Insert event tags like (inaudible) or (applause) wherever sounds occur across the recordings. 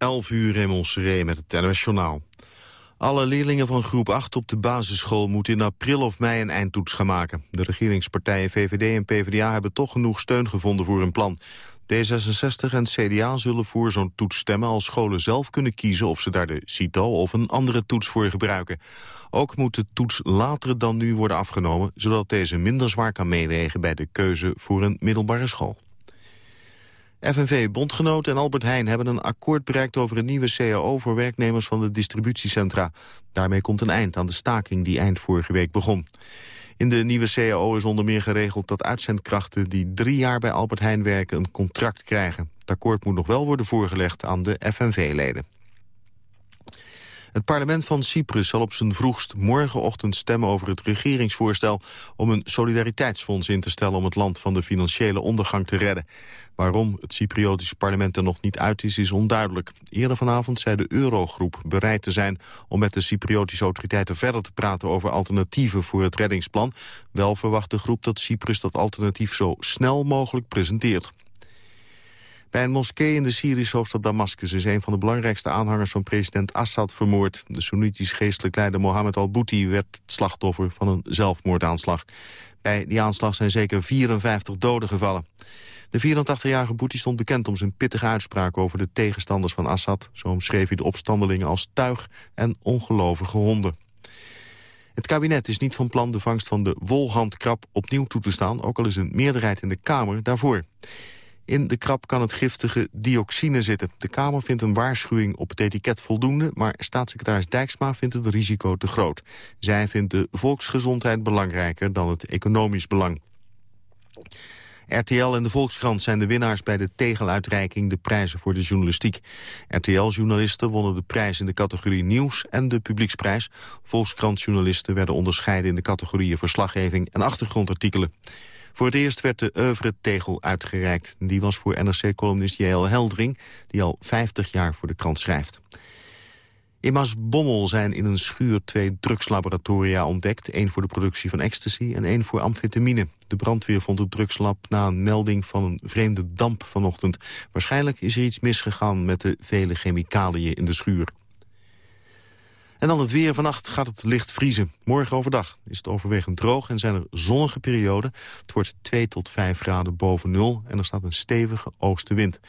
11 uur Seré met het NOS. Alle leerlingen van groep 8 op de basisschool moeten in april of mei een eindtoets gaan maken. De regeringspartijen VVD en PvdA hebben toch genoeg steun gevonden voor hun plan. D66 en CDA zullen voor zo'n toets stemmen als scholen zelf kunnen kiezen of ze daar de CITO of een andere toets voor gebruiken. Ook moet de toets later dan nu worden afgenomen, zodat deze minder zwaar kan meewegen bij de keuze voor een middelbare school. FNV, Bondgenoot en Albert Heijn hebben een akkoord bereikt over een nieuwe CAO voor werknemers van de distributiecentra. Daarmee komt een eind aan de staking die eind vorige week begon. In de nieuwe CAO is onder meer geregeld dat uitzendkrachten die drie jaar bij Albert Heijn werken een contract krijgen. Het akkoord moet nog wel worden voorgelegd aan de FNV-leden. Het parlement van Cyprus zal op zijn vroegst morgenochtend stemmen over het regeringsvoorstel om een solidariteitsfonds in te stellen om het land van de financiële ondergang te redden. Waarom het Cypriotische parlement er nog niet uit is, is onduidelijk. Eerder vanavond zei de Eurogroep bereid te zijn om met de Cypriotische autoriteiten verder te praten over alternatieven voor het reddingsplan. Wel verwacht de groep dat Cyprus dat alternatief zo snel mogelijk presenteert. Bij een moskee in de Syrische hoofdstad Damascus is een van de belangrijkste aanhangers van president Assad vermoord. De Soenitisch geestelijk leider Mohammed al-Bouti werd het slachtoffer van een zelfmoordaanslag. Bij die aanslag zijn zeker 54 doden gevallen. De 84-jarige Bouti stond bekend om zijn pittige uitspraak over de tegenstanders van Assad. Zo omschreef hij de opstandelingen als tuig en ongelovige honden. Het kabinet is niet van plan de vangst van de wolhandkrab opnieuw toe te staan... ook al is een meerderheid in de Kamer daarvoor. In de krab kan het giftige dioxine zitten. De Kamer vindt een waarschuwing op het etiket voldoende... maar staatssecretaris Dijksma vindt het risico te groot. Zij vindt de volksgezondheid belangrijker dan het economisch belang. RTL en de Volkskrant zijn de winnaars bij de tegeluitreiking de prijzen voor de journalistiek. RTL-journalisten wonnen de prijs in de categorie nieuws en de publieksprijs. Volkskrant-journalisten werden onderscheiden in de categorieën verslaggeving en achtergrondartikelen. Voor het eerst werd de oeuvre-tegel uitgereikt. Die was voor NRC-columnist J.L. Heldring, die al 50 jaar voor de krant schrijft. In Maasbommel zijn in een schuur twee drugslaboratoria ontdekt. één voor de productie van ecstasy en één voor amfetamine. De brandweer vond het drugslab na een melding van een vreemde damp vanochtend. Waarschijnlijk is er iets misgegaan met de vele chemicaliën in de schuur. En dan het weer. Vannacht gaat het licht vriezen. Morgen overdag is het overwegend droog en zijn er zonnige perioden. Het wordt 2 tot 5 graden boven nul en er staat een stevige oostenwind.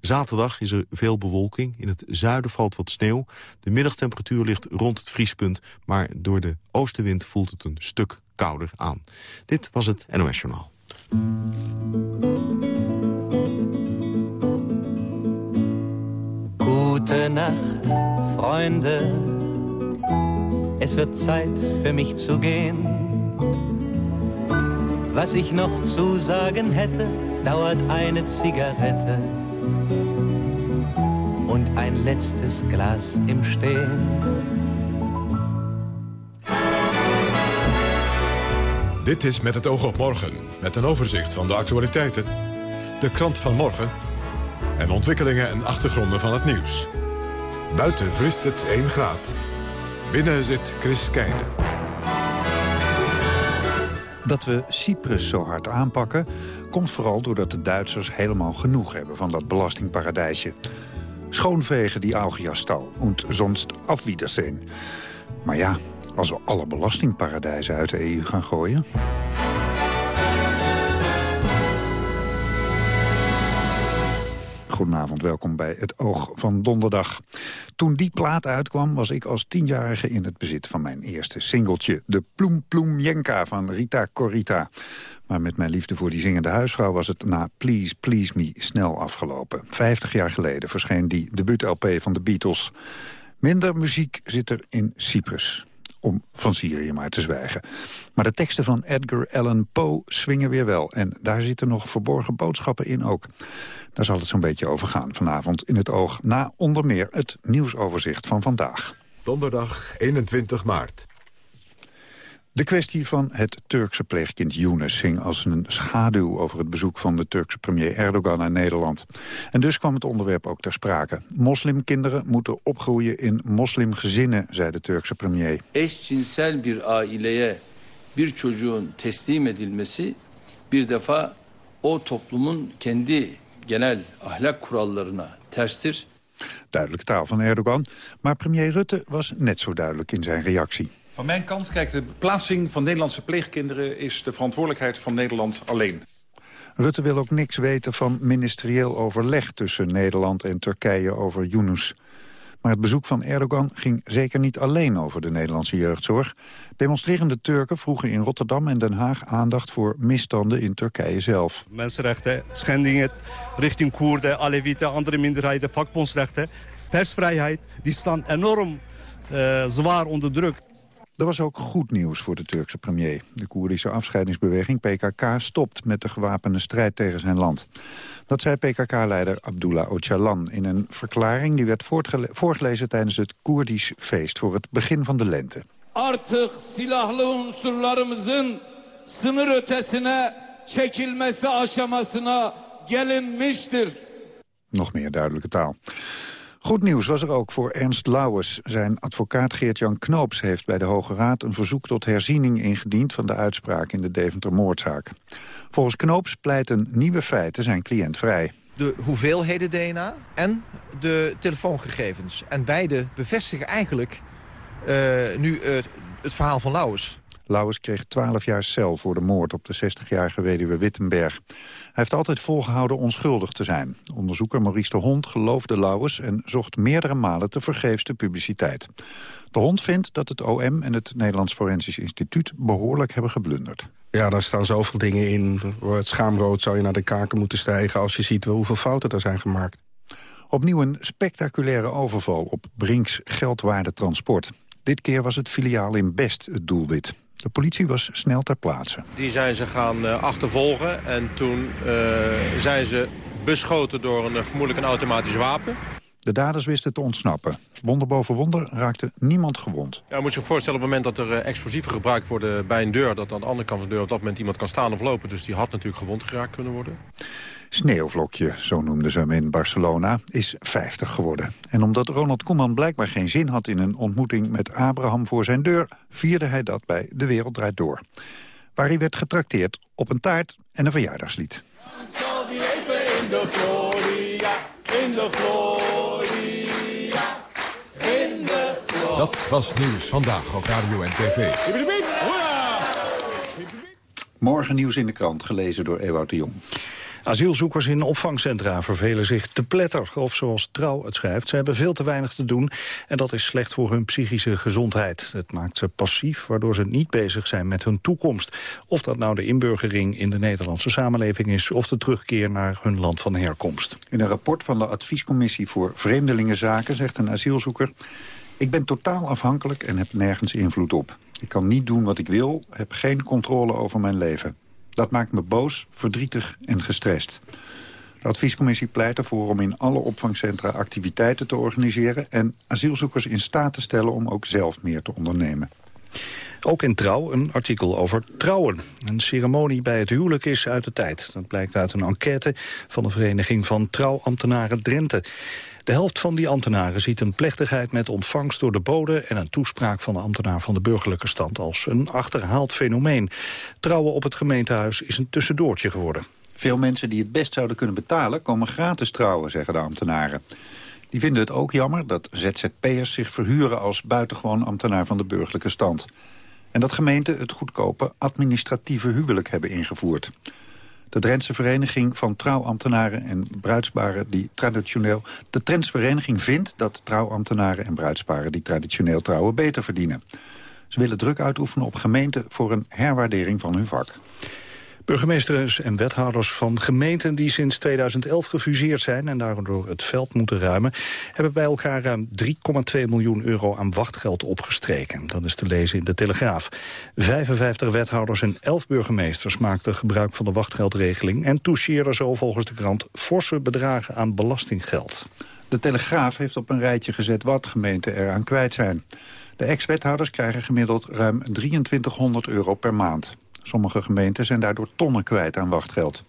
Zaterdag is er veel bewolking. In het zuiden valt wat sneeuw. De middagtemperatuur ligt rond het vriespunt. Maar door de oostenwind voelt het een stuk kouder aan. Dit was het NOS Journaal. Nacht, vrienden. Es wird Zeit für mich zu gehen. Was ich noch zu sagen hätte, dauert eine Zigarette und ein letztes Glas im Stehen. Dit is Met het oog op morgen, met een overzicht van de actualiteiten, de krant van morgen en ontwikkelingen en achtergronden van het nieuws. Buiten vriest het 1 graad. Binnen zit Chris Keijnen. Dat we Cyprus zo hard aanpakken... komt vooral doordat de Duitsers helemaal genoeg hebben van dat belastingparadijsje. Schoonvegen die Augiastal und sonst auf Wiedersehen. Maar ja, als we alle belastingparadijzen uit de EU gaan gooien... Goedenavond, welkom bij het Oog van Donderdag. Toen die plaat uitkwam was ik als tienjarige in het bezit van mijn eerste singeltje. De Ploem Ploem Jenka van Rita Corita. Maar met mijn liefde voor die zingende huisvrouw was het na Please Please Me snel afgelopen. Vijftig jaar geleden verscheen die debuut-LP van de Beatles. Minder muziek zit er in Cyprus om van Syrië maar te zwijgen. Maar de teksten van Edgar Allan Poe swingen weer wel. En daar zitten nog verborgen boodschappen in ook. Daar zal het zo'n beetje over gaan vanavond in het oog... na onder meer het nieuwsoverzicht van vandaag. Donderdag 21 maart. De kwestie van het Turkse pleegkind Younes hing als een schaduw over het bezoek van de Turkse premier Erdogan naar Nederland. En dus kwam het onderwerp ook ter sprake. Moslimkinderen moeten opgroeien in moslimgezinnen, zei de Turkse premier. Eşcinsel bir aileye bir çocuğun teslim edilmesi bir defa o toplumun kendi genel ahlak kurallarına terstir. Duidelijke taal van Erdogan. Maar premier Rutte was net zo duidelijk in zijn reactie. Van mijn kant, kijk, de plaatsing van Nederlandse pleegkinderen... is de verantwoordelijkheid van Nederland alleen. Rutte wil ook niks weten van ministerieel overleg tussen Nederland en Turkije over Yunus. Maar het bezoek van Erdogan ging zeker niet alleen over de Nederlandse jeugdzorg. Demonstrerende Turken vroegen in Rotterdam en Den Haag aandacht voor misstanden in Turkije zelf. Mensenrechten, schendingen richting Koerden, Alevieten, andere minderheden, vakbondsrechten, persvrijheid, die staan enorm uh, zwaar onder druk. Er was ook goed nieuws voor de Turkse premier. De Koerdische afscheidingsbeweging PKK stopt met de gewapende strijd tegen zijn land. Dat zei PKK-leider Abdullah Öcalan in een verklaring... die werd voorgelezen tijdens het Koerdisch feest voor het begin van de lente. Artık silahlı unsurlarımızın sınır ötesine çekilmesi aşamasına gelinmiştir. Nog meer duidelijke taal. Goed nieuws was er ook voor Ernst Lauwers. Zijn advocaat Geert-Jan Knoops heeft bij de Hoge Raad... een verzoek tot herziening ingediend van de uitspraak in de Deventer-moordzaak. Volgens Knoops pleiten nieuwe feiten zijn cliënt vrij. De hoeveelheden DNA en de telefoongegevens. En beide bevestigen eigenlijk uh, nu uh, het verhaal van Lauwers. Lauwers kreeg 12 jaar cel voor de moord op de 60-jarige weduwe Wittenberg. Hij heeft altijd volgehouden onschuldig te zijn. Onderzoeker Maurice de Hond geloofde Lauwers en zocht meerdere malen te vergeefs de publiciteit. De Hond vindt dat het OM en het Nederlands Forensisch Instituut behoorlijk hebben geblunderd. Ja, daar staan zoveel dingen in. Het schaamrood zou je naar de kaken moeten stijgen... als je ziet hoeveel fouten er zijn gemaakt. Opnieuw een spectaculaire overval op Brinks geldwaardetransport. Dit keer was het filiaal in Best het doelwit. De politie was snel ter plaatse. Die zijn ze gaan uh, achtervolgen en toen uh, zijn ze beschoten door een, uh, vermoedelijk een automatisch wapen. De daders wisten te ontsnappen. Wonder boven wonder raakte niemand gewond. Ja, je moet je voorstellen op het moment dat er explosieven gebruikt worden bij een deur... dat aan de andere kant van de deur op dat moment iemand kan staan of lopen. Dus die had natuurlijk gewond geraakt kunnen worden. Sneeuwvlokje, zo noemden ze hem in Barcelona, is 50 geworden. En omdat Ronald Koeman blijkbaar geen zin had in een ontmoeting met Abraham voor zijn deur... vierde hij dat bij De Wereld Draait Door. Waar hij werd getrakteerd op een taart en een verjaardagslied. Zal die even in de gloria, in de gloria, in de gloria. Dat was nieuws vandaag op Radio en TV. Morgen nieuws in de krant, gelezen door Ewout de Jong. Asielzoekers in opvangcentra vervelen zich te pletter. Of zoals Trouw het schrijft, ze hebben veel te weinig te doen... en dat is slecht voor hun psychische gezondheid. Het maakt ze passief, waardoor ze niet bezig zijn met hun toekomst. Of dat nou de inburgering in de Nederlandse samenleving is... of de terugkeer naar hun land van herkomst. In een rapport van de Adviescommissie voor Vreemdelingenzaken... zegt een asielzoeker... Ik ben totaal afhankelijk en heb nergens invloed op. Ik kan niet doen wat ik wil, heb geen controle over mijn leven. Dat maakt me boos, verdrietig en gestrest. De adviescommissie pleit ervoor om in alle opvangcentra activiteiten te organiseren... en asielzoekers in staat te stellen om ook zelf meer te ondernemen. Ook in Trouw een artikel over trouwen. Een ceremonie bij het huwelijk is uit de tijd. Dat blijkt uit een enquête van de Vereniging van Trouwambtenaren Drenthe. De helft van die ambtenaren ziet een plechtigheid met ontvangst door de bode... en een toespraak van de ambtenaar van de burgerlijke stand als een achterhaald fenomeen. Trouwen op het gemeentehuis is een tussendoortje geworden. Veel mensen die het best zouden kunnen betalen... komen gratis trouwen, zeggen de ambtenaren. Die vinden het ook jammer dat ZZP'ers zich verhuren... als buitengewoon ambtenaar van de burgerlijke stand. En dat gemeenten het goedkope administratieve huwelijk hebben ingevoerd. De Drentse Vereniging van Trouwambtenaren en Bruidsparen die traditioneel... De Drentse Vereniging vindt dat trouwambtenaren en bruidsparen die traditioneel trouwen beter verdienen. Ze willen druk uitoefenen op gemeenten voor een herwaardering van hun vak. Burgemeesters en wethouders van gemeenten die sinds 2011 gefuseerd zijn en daardoor het veld moeten ruimen, hebben bij elkaar ruim 3,2 miljoen euro aan wachtgeld opgestreken. Dat is te lezen in de Telegraaf. 55 wethouders en 11 burgemeesters maakten gebruik van de wachtgeldregeling en toucheerden zo volgens de krant forse bedragen aan belastinggeld. De Telegraaf heeft op een rijtje gezet wat gemeenten eraan kwijt zijn. De ex-wethouders krijgen gemiddeld ruim 2300 euro per maand. Sommige gemeenten zijn daardoor tonnen kwijt aan wachtgeld.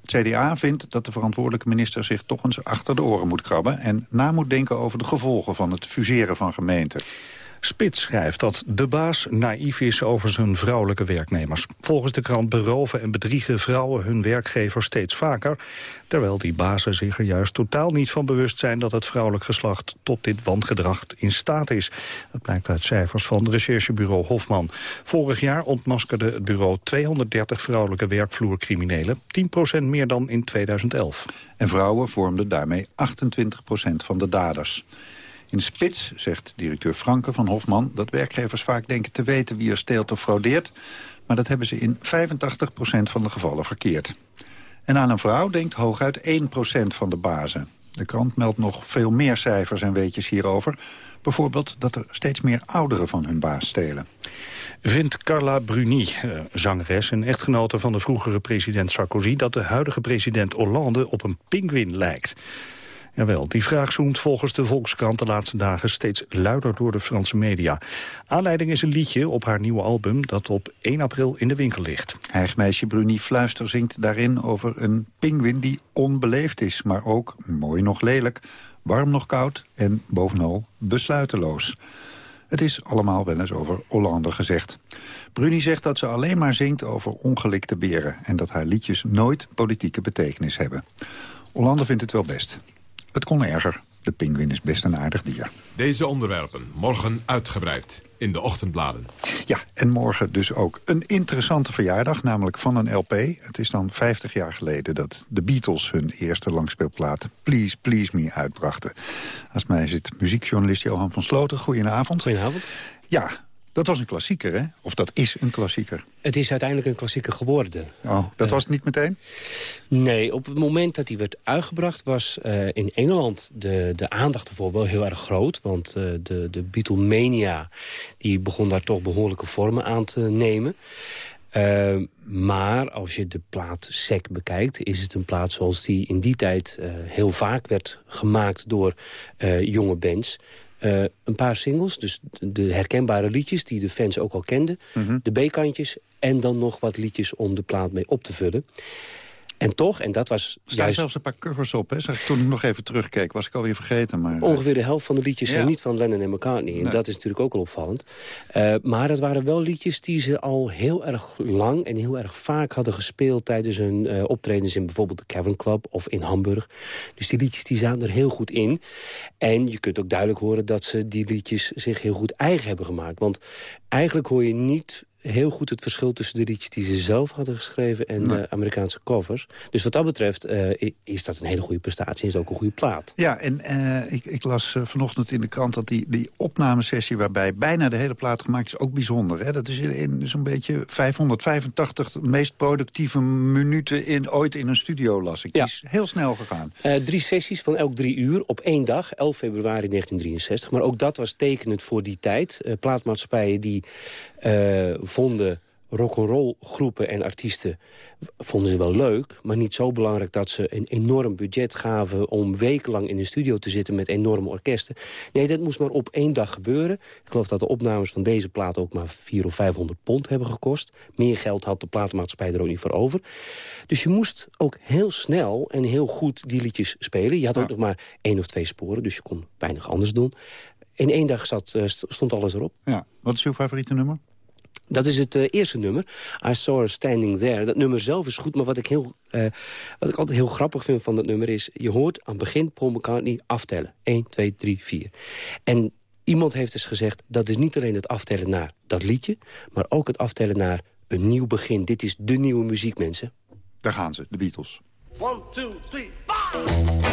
Het CDA vindt dat de verantwoordelijke minister zich toch eens achter de oren moet krabben... en na moet denken over de gevolgen van het fuseren van gemeenten. Spits schrijft dat de baas naïef is over zijn vrouwelijke werknemers. Volgens de krant beroven en bedriegen vrouwen hun werkgever steeds vaker... terwijl die bazen zich er juist totaal niet van bewust zijn... dat het vrouwelijk geslacht tot dit wangedrag in staat is. Dat blijkt uit cijfers van het recherchebureau Hofman. Vorig jaar ontmaskerde het bureau 230 vrouwelijke werkvloercriminelen... 10% meer dan in 2011. En vrouwen vormden daarmee 28% van de daders. In Spits zegt directeur Franke van Hofman... dat werkgevers vaak denken te weten wie er steelt of fraudeert... maar dat hebben ze in 85% van de gevallen verkeerd. En aan een vrouw denkt hooguit 1% van de bazen. De krant meldt nog veel meer cijfers en weetjes hierover. Bijvoorbeeld dat er steeds meer ouderen van hun baas stelen. Vindt Carla Bruni, eh, zangeres en echtgenote van de vroegere president Sarkozy... dat de huidige president Hollande op een pinguïn lijkt? Jawel, die vraag zoemt volgens de Volkskrant de laatste dagen steeds luider door de Franse media. Aanleiding is een liedje op haar nieuwe album dat op 1 april in de winkel ligt. Hijgmeisje Bruni Fluister zingt daarin over een pinguïn die onbeleefd is, maar ook, mooi nog lelijk, warm nog koud en bovenal besluiteloos. Het is allemaal wel eens over Hollande gezegd. Bruni zegt dat ze alleen maar zingt over ongelikte beren... en dat haar liedjes nooit politieke betekenis hebben. Hollande vindt het wel best. Het kon erger. De pinguïn is best een aardig dier. Deze onderwerpen morgen uitgebreid in de ochtendbladen. Ja, en morgen dus ook een interessante verjaardag, namelijk van een LP. Het is dan 50 jaar geleden dat de Beatles hun eerste langspeelplaat Please Please Me uitbrachten. Als mij zit muziekjournalist Johan van Sloten. Goedenavond. Goedenavond. Ja, dat was een klassieker, hè? Of dat is een klassieker? Het is uiteindelijk een klassieker geworden. Oh, dat uh, was het niet meteen? Nee, op het moment dat hij werd uitgebracht... was uh, in Engeland de, de aandacht ervoor wel heel erg groot. Want uh, de, de Beatlemania die begon daar toch behoorlijke vormen aan te nemen. maar als je de plaat Sec bekijkt... is het een plaat zoals die in die tijd heel vaak werd gemaakt door jonge bands... Uh, een paar singles, dus de herkenbare liedjes die de fans ook al kenden. Mm -hmm. De B-kantjes en dan nog wat liedjes om de plaat mee op te vullen. En toch, en dat was Er juist... zelfs een paar covers op, hè? Zeg, toen ik nog even terugkeek, was ik alweer vergeten. Maar, Ongeveer de helft van de liedjes ja. zijn niet van Lennon en McCartney. En nee. dat is natuurlijk ook al opvallend. Uh, maar het waren wel liedjes die ze al heel erg lang en heel erg vaak hadden gespeeld... tijdens hun uh, optredens in bijvoorbeeld de Cavern Club of in Hamburg. Dus die liedjes die zaten er heel goed in. En je kunt ook duidelijk horen dat ze die liedjes zich heel goed eigen hebben gemaakt. Want eigenlijk hoor je niet heel goed het verschil tussen de liedjes die ze zelf hadden geschreven en nee. de Amerikaanse covers. Dus wat dat betreft uh, is dat een hele goede prestatie en is ook een goede plaat. Ja, en uh, ik, ik, las uh, vanochtend in de krant dat die, die opnamesessie waarbij bijna de hele plaat gemaakt is ook bijzonder. Hè? Dat is in, zo'n beetje 585 de meest productieve minuten in, ooit in een studio las ik. Ja. Die is heel snel gegaan. drie sessies van elk drie uur op één dag, 11 februari 1963. Maar ook dat was tekenend voor die tijd. plaatmaatschappijen die uh, vonden rock'n'roll groepen en artiesten vonden ze wel leuk, maar niet zo belangrijk dat ze een enorm budget gaven om wekenlang in de studio te zitten met enorme orkesten. Nee, dat moest maar op één dag gebeuren. Ik geloof dat de opnames van deze plaat ook maar 400 of 500 pond hebben gekost. Meer geld had de platenmaatschappij er ook niet voor over. Dus je moest ook heel snel en heel goed die liedjes spelen. Je had ook ja. nog maar één of twee sporen, dus je kon weinig anders doen. In één dag zat, uh, stond alles erop. Ja. Wat is uw favoriete nummer? Dat is het uh, eerste nummer, I Saw Her Standing There. Dat nummer zelf is goed, maar wat ik, heel, uh, wat ik altijd heel grappig vind van dat nummer is... je hoort aan het begin Paul McCartney aftellen. 1, 2, 3, 4. En iemand heeft dus gezegd, dat is niet alleen het aftellen naar dat liedje... maar ook het aftellen naar een nieuw begin. Dit is de nieuwe muziek, mensen. Daar gaan ze, de Beatles. 1, 2, 3, 5!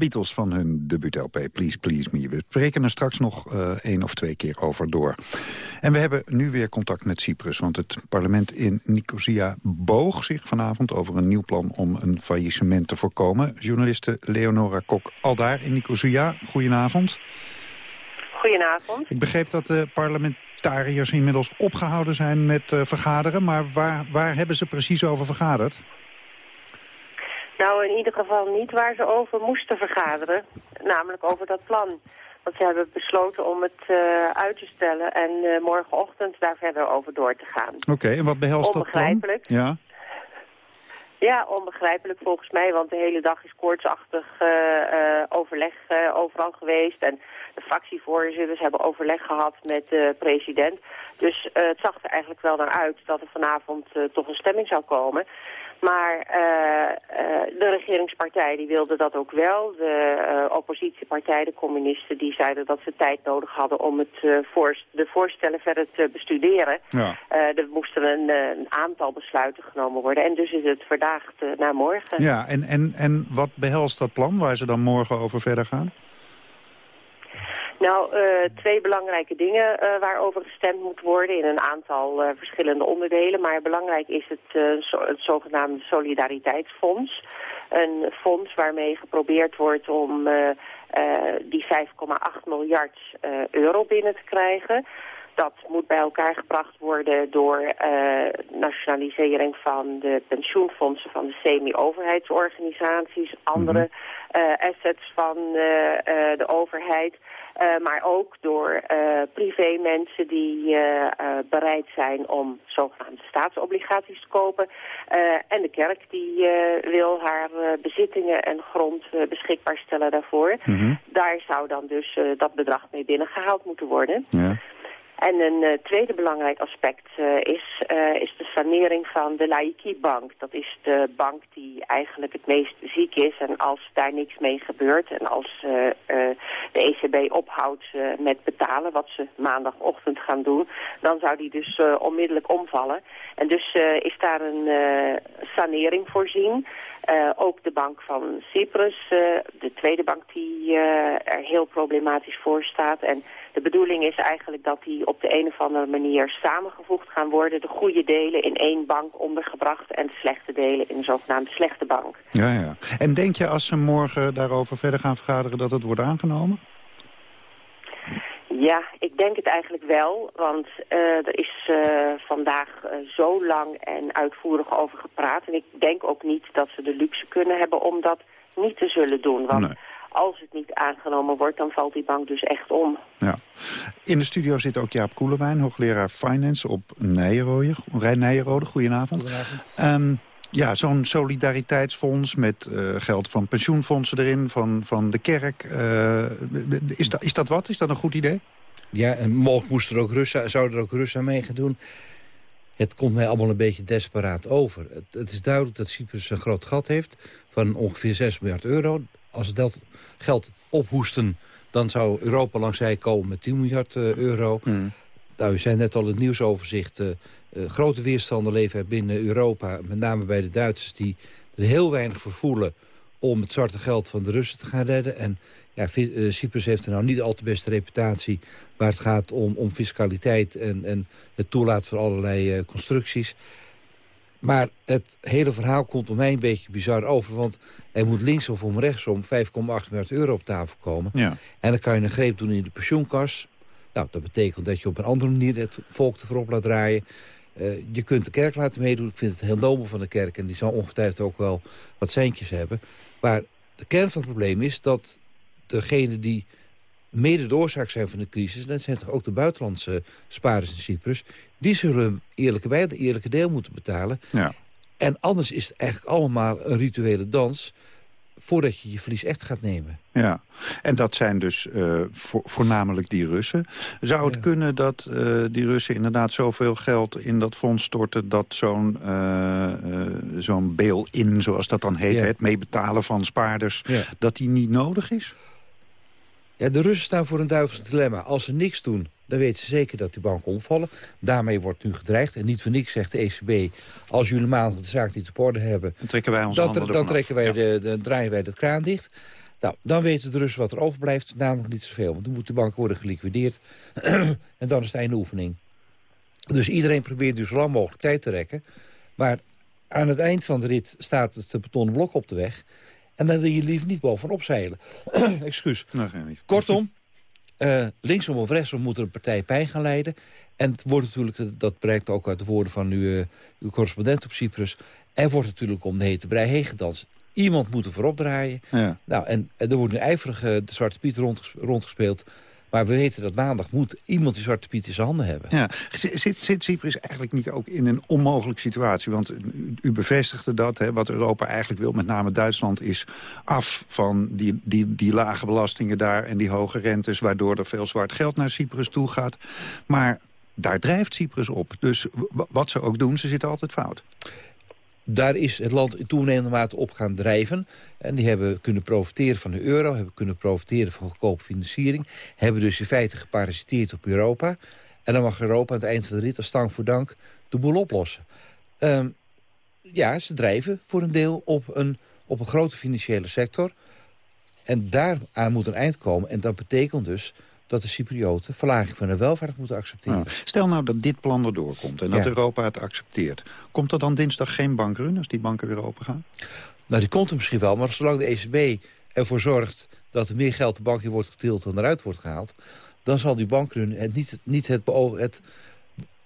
Beatles van hun debuut-LP Please Please Me. We spreken er straks nog uh, één of twee keer over door. En we hebben nu weer contact met Cyprus, want het parlement in Nicosia boog zich vanavond over een nieuw plan om een faillissement te voorkomen. Journaliste Leonora Kok al daar in Nicosia. Goedenavond. Goedenavond. Ik begreep dat de parlementariërs inmiddels opgehouden zijn met uh, vergaderen, maar waar, waar hebben ze precies over vergaderd? Nou, in ieder geval niet waar ze over moesten vergaderen. Namelijk over dat plan. Want ze hebben besloten om het uh, uit te stellen en uh, morgenochtend daar verder over door te gaan. Oké, okay, en wat behelst dat plan? Onbegrijpelijk. Ja. Ja, onbegrijpelijk volgens mij, want de hele dag is koortsachtig uh, overleg overal geweest. En de fractievoorzitters hebben overleg gehad met de president. Dus het zag er eigenlijk wel naar uit dat er vanavond toch een stemming zou komen. Maar uh, uh, de regeringspartij die wilde dat ook wel. De uh, oppositiepartij, de communisten, die zeiden dat ze tijd nodig hadden om het, voorst de voorstellen verder te bestuderen. Ja. er moesten een, een, aantal besluiten genomen worden en dus is het verdaagd naar morgen. Ja, en, en, en wat behelst dat plan waar ze dan morgen over verder gaan? Nou, uh, twee belangrijke dingen uh, waarover gestemd moet worden in een aantal uh, verschillende onderdelen. Maar belangrijk is het, zo, het zogenaamde Solidariteitsfonds. Een fonds waarmee geprobeerd wordt om die 5,8 miljard euro binnen te krijgen. Dat moet bij elkaar gebracht worden door nationalisering van de pensioenfondsen van de semi-overheidsorganisaties, andere mm -hmm. assets van de overheid. Uh, maar ook door uh, privé mensen die uh, bereid zijn om zogenaamde staatsobligaties te kopen. en de kerk die wil haar bezittingen en grond beschikbaar stellen daarvoor. Mm -hmm. Daar zou dan dus dat bedrag mee binnengehaald moeten worden. Ja. En een uh, tweede belangrijk aspect uh, is, uh, is de sanering van de Laiki Bank. Dat is de bank die eigenlijk het meest ziek is. En als daar niks mee gebeurt en als de ECB ophoudt met betalen... wat ze maandagochtend gaan doen, dan zou die dus onmiddellijk omvallen. En dus is daar een sanering voorzien. Ook de bank van Cyprus, de tweede bank die er heel problematisch voor staat... En de bedoeling is eigenlijk dat die op de een of andere manier samengevoegd gaan worden. De goede delen in één bank ondergebracht en de slechte delen in een zogenaamde slechte bank. Ja, ja. En denk je als ze morgen daarover verder gaan vergaderen dat het wordt aangenomen? Ja, ik denk het eigenlijk wel, want uh, er is uh, vandaag uh, zo lang en uitvoerig over gepraat. En ik denk ook niet dat ze de luxe kunnen hebben om dat niet te zullen doen. Want nee als het niet aangenomen wordt, dan valt die bank dus echt om. Ja. In de studio zit ook Jaap Koelewijn, hoogleraar Finance op Nijenrode. Rijn Nijenrode, goedenavond. Goedenavond. Um, ja, zo'n solidariteitsfonds met uh, geld van pensioenfondsen erin, van, van de kerk. Uh, is, dat, is dat wat? Is dat een goed idee? Ja, en mogelijk moest er ook Russen, zou er ook Russen mee gaan doen. Het komt mij allemaal een beetje desperaat over. Het, het is duidelijk dat Cyprus een groot gat heeft van ongeveer 6 miljard euro. Als ze dat geld ophoesten, dan zou Europa langs zij komen met 10 miljard uh, euro. Mm. Nou, u zei net al het nieuwsoverzicht... Uh, uh, grote weerstanden leven binnen Europa. Met name bij de Duitsers die er heel weinig voor voelen... om het zwarte geld van de Russen te gaan redden. En ja, Cyprus heeft er nou niet al te beste reputatie... waar het gaat om, om fiscaliteit en, en het toelaten van allerlei constructies. Maar het hele verhaal komt om mij een beetje bizar over. Want er moet linksom of rechtsom 5,8 miljard euro op tafel komen. Ja. En dan kan je een greep doen in de pensioenkas. Nou, dat betekent dat je op een andere manier het volk ervoor laat draaien. Uh, je kunt de kerk laten meedoen. Ik vind het heel nobel van de kerk. En die zal ongetwijfeld ook wel wat centjes hebben. Maar de kern van het probleem is dat degene die mede de oorzaak zijn van de crisis... dat zijn toch ook de buitenlandse spaarders in Cyprus... die zullen eerlijke bij de eerlijke deel moeten betalen. Ja. En anders is het eigenlijk allemaal een rituele dans... voordat je je verlies echt gaat nemen. Ja, en dat zijn dus uh, vo voornamelijk die Russen. Zou het Ja. kunnen dat uh, die Russen inderdaad zoveel geld in dat fonds storten... dat zo'n uh, zo'n bail-in, zoals dat dan heet, Ja. het meebetalen van spaarders... Ja. dat die niet nodig is? Ja, de Russen staan voor een duivels dilemma. Als ze niks doen, dan weten ze zeker dat die banken omvallen. Daarmee wordt nu gedreigd. En niet voor niks zegt de ECB... als jullie maandag de zaak niet op orde hebben... Dan trekken wij onze handen dan trekken wij de, de, draaien wij de kraan dicht. Nou, dan weten de Russen wat er overblijft, namelijk niet zoveel. Want dan moeten de banken worden geliquideerd. (clears throat) en dan is het einde oefening. Dus iedereen probeert dus zo lang mogelijk tijd te rekken. Maar aan het eind van de rit staat het betonnen blok op de weg. En dan wil je liever niet bovenop zeilen. (clears throat) Excuus. Nou. Kortom, uh, linksom of rechtsom moet er een partij pijn gaan leiden. En het wordt natuurlijk, dat blijkt ook uit de woorden van uw, uh, uw correspondent op Cyprus... er wordt natuurlijk om de hete brei heen gedanst. Iemand moet er voorop draaien. Ja. Nou, en, en er wordt nu ijverig uh, de Zwarte Piet rond, rondgespeeld... Maar we weten dat maandag moet iemand die Zwarte Piet in zijn handen hebben. Ja. Zit, zit Cyprus eigenlijk niet ook in een onmogelijke situatie? Want u, bevestigde dat, hè, wat Europa eigenlijk wil, met name Duitsland... is af van die, die, die lage belastingen daar en die hoge rentes... waardoor er veel zwart geld naar Cyprus toe gaat. Maar daar drijft Cyprus op. Dus wat ze ook doen, ze zitten altijd fout. Daar is het land in toenemende mate op gaan drijven. En die hebben kunnen profiteren van de euro, hebben kunnen profiteren van goedkope financiering. Hebben dus in feite geparasiteerd op Europa. En dan mag Europa aan het eind van de rit als stank voor dank de boel oplossen. Um, ja, ze drijven voor een deel op een, op een grote financiële sector. En daaraan moet een eind komen. En dat betekent dus dat de Cyprioten verlaging van de welvaart moeten accepteren. Nou, stel nou dat dit plan erdoor komt en dat Ja. Europa het accepteert. Komt er dan dinsdag geen bankrun als die banken weer open gaan? Nou, die komt er misschien wel, maar zolang de ECB ervoor zorgt... dat er meer geld de bank in wordt getild dan eruit wordt gehaald... dan zal die bankrun het niet, niet het, het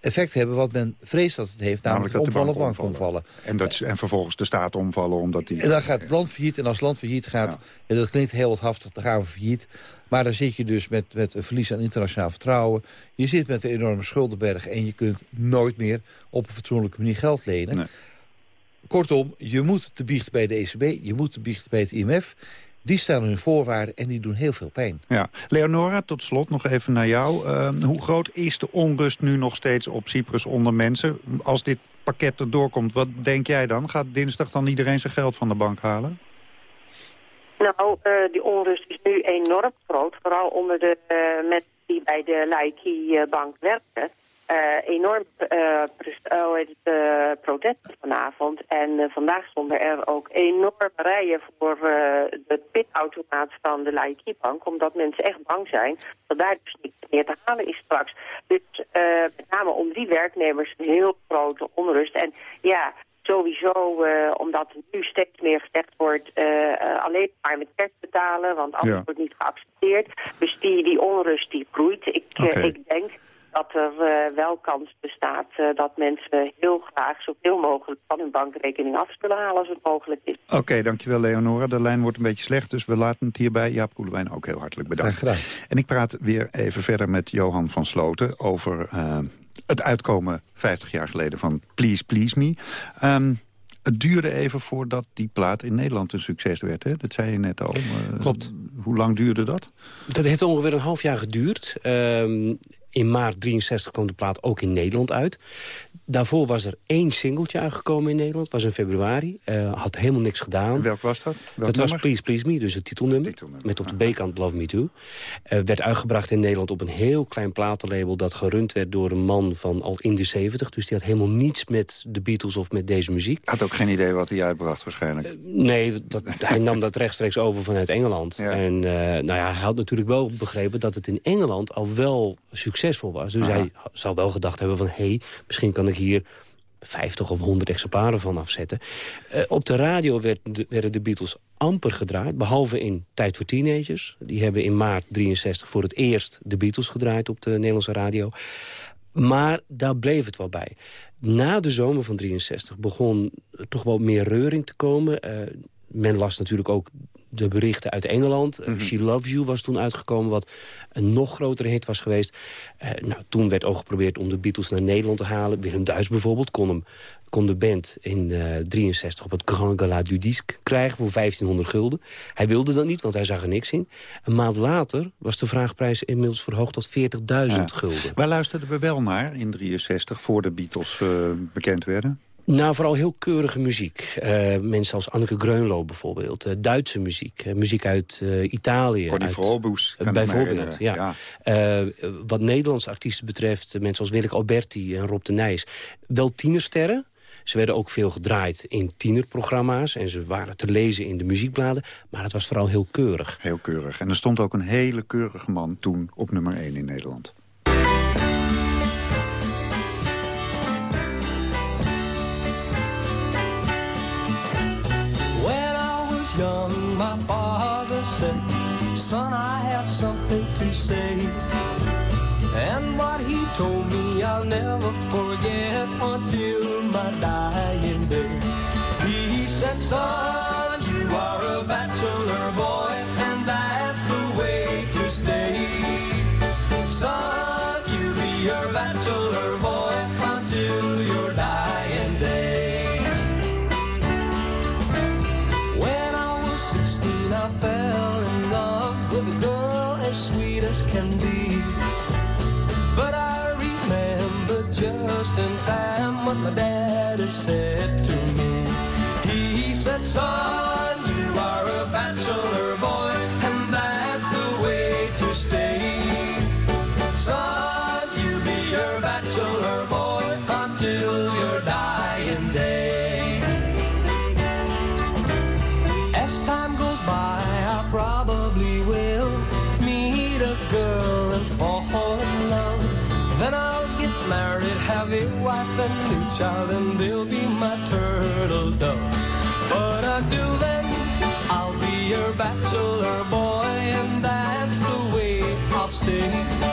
effect hebben wat men vreest dat het heeft... namelijk, dat de banken omvallen. En, dat, en vervolgens de staat omvallen omdat die... En dan gaat het land failliet. En als het land failliet gaat, en dat klinkt heel wat haftig, dan gaan we failliet. Maar dan zit je dus met, met een verlies aan internationaal vertrouwen. Je zit met een enorme schuldenberg en je kunt nooit meer op een fatsoenlijke manier geld lenen. Kortom, je moet te biechten bij de ECB, je moet te biechten bij het IMF. Die stellen hun voorwaarden en die doen heel veel pijn. Ja. Leonora, tot slot nog even naar jou. Uh, hoe groot is de onrust nu nog steeds op Cyprus onder mensen? Als dit pakket erdoor komt, wat denk jij dan? Gaat dinsdag dan iedereen zijn geld van de bank halen? Nou, uh, die onrust is nu enorm groot. Vooral onder de uh, mensen die bij de Laiki-bank werken. Uh, enorm protesten vanavond. En vandaag stonden er ook enorme rijen voor de pitautomaat van de Laiki-bank. Omdat mensen echt bang zijn dat daar dus niks meer te halen is straks. Dus met name om die werknemers een heel grote onrust. En ja, sowieso, uh, omdat er nu steeds meer gezegd wordt... Uh, uh, alleen maar met kerst betalen, want anders Ja. wordt niet geaccepteerd. Dus die, die onrust die groeit. Ik, eh, ik denk dat er eh, wel kans bestaat eh, dat mensen heel graag zoveel mogelijk van hun bankrekening af zullen halen als het mogelijk is. Oké, dankjewel Leonora. De lijn wordt een beetje slecht, dus we laten het hierbij. Jaap Koelewijn ook heel hartelijk bedankt. Graag gedaan. En ik praat weer even verder met Johan van Sloten over eh, het uitkomen 50 jaar geleden van Please Please Me. Ehm, het duurde even voordat die plaat in Nederland een succes werd, hè? Dat zei je net al. Eh, Klopt. Hoe lang duurde dat? Dat heeft ongeveer een half jaar geduurd. Ehm, in maart 63 kwam de plaat ook in Nederland uit. Daarvoor was er één singeltje uitgekomen in Nederland. was in februari. Eh, had helemaal niks gedaan. Welk was dat? Welk dat was? Please Please Me, dus het titelnummer. Met op de B-kant Love Me Too. Eh, werd uitgebracht in Nederland op een heel klein platenlabel... dat gerund werd door een man van al in de 70. Dus die had helemaal niets met de Beatles of met deze muziek. Had ook geen idee wat hij uitbracht waarschijnlijk. Nee, dat, (laughs) hij nam dat rechtstreeks over vanuit Engeland. En eh, nou ja, hij had natuurlijk wel begrepen dat het in Engeland al wel succesvol was. Dus Aha. hij zou wel gedacht hebben van... hé, hey, misschien kan ik hier 50 of 100 exemplaren van afzetten. Eh, op de radio werd de- werden de Beatles amper gedraaid. Behalve in Tijd voor Teenagers. Die hebben in maart 63 voor het eerst de Beatles gedraaid op de Nederlandse radio. Maar daar bleef het wel bij. Na de zomer van 63 begon er toch wel meer reuring te komen. Eh, men las natuurlijk ook de berichten uit Engeland. Eh, She Loves You was toen uitgekomen, wat een nog grotere hit was geweest. Eh, nou, toen werd ook geprobeerd om de Beatles naar Nederland te halen. Willem Duis bijvoorbeeld kon, hem, kon de band in eh 63 op het Grand Gala du Disque krijgen voor 1500 gulden. Hij wilde dat niet, want hij zag er niks in. Een maand later was de vraagprijs inmiddels verhoogd tot 40.000 gulden. Waar luisterden we wel naar in 63 voor de Beatles eh, bekend werden? Nou, vooral heel keurige muziek. Eh, mensen als Anneke Greunlo bijvoorbeeld. Eh, Duitse muziek. Eh, muziek uit Italië. Connie me Bijvoorbeeld, ja. Eh, wat Nederlandse artiesten betreft... mensen als Willeke Alberti en Rob de Nijs. Wel tienersterren. Ze werden ook veel gedraaid in tienerprogramma's... en ze waren te lezen in de muziekbladen. Maar het was vooral heel keurig. Heel keurig. En er stond ook een hele keurige man toen op nummer 1 in Nederland. He wife and a child, and they'll be my turtle dove. But until then, I'll be your bachelor boy, and that's the way I'll stay.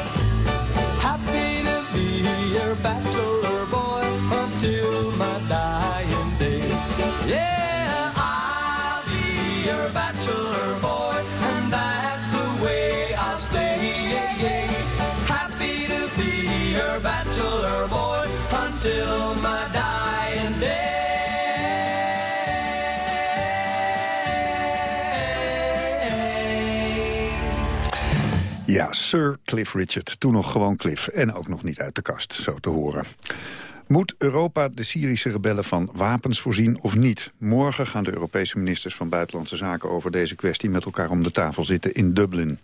Until my dying day. Ja, Sir Cliff Richard. Toen nog gewoon Cliff. En ook nog niet uit de kast, zo te horen. Moet Europa de Syrische rebellen van wapens voorzien of niet? Morgen gaan de Europese ministers van Buitenlandse Zaken over deze kwestie met elkaar om de tafel zitten in Dublin.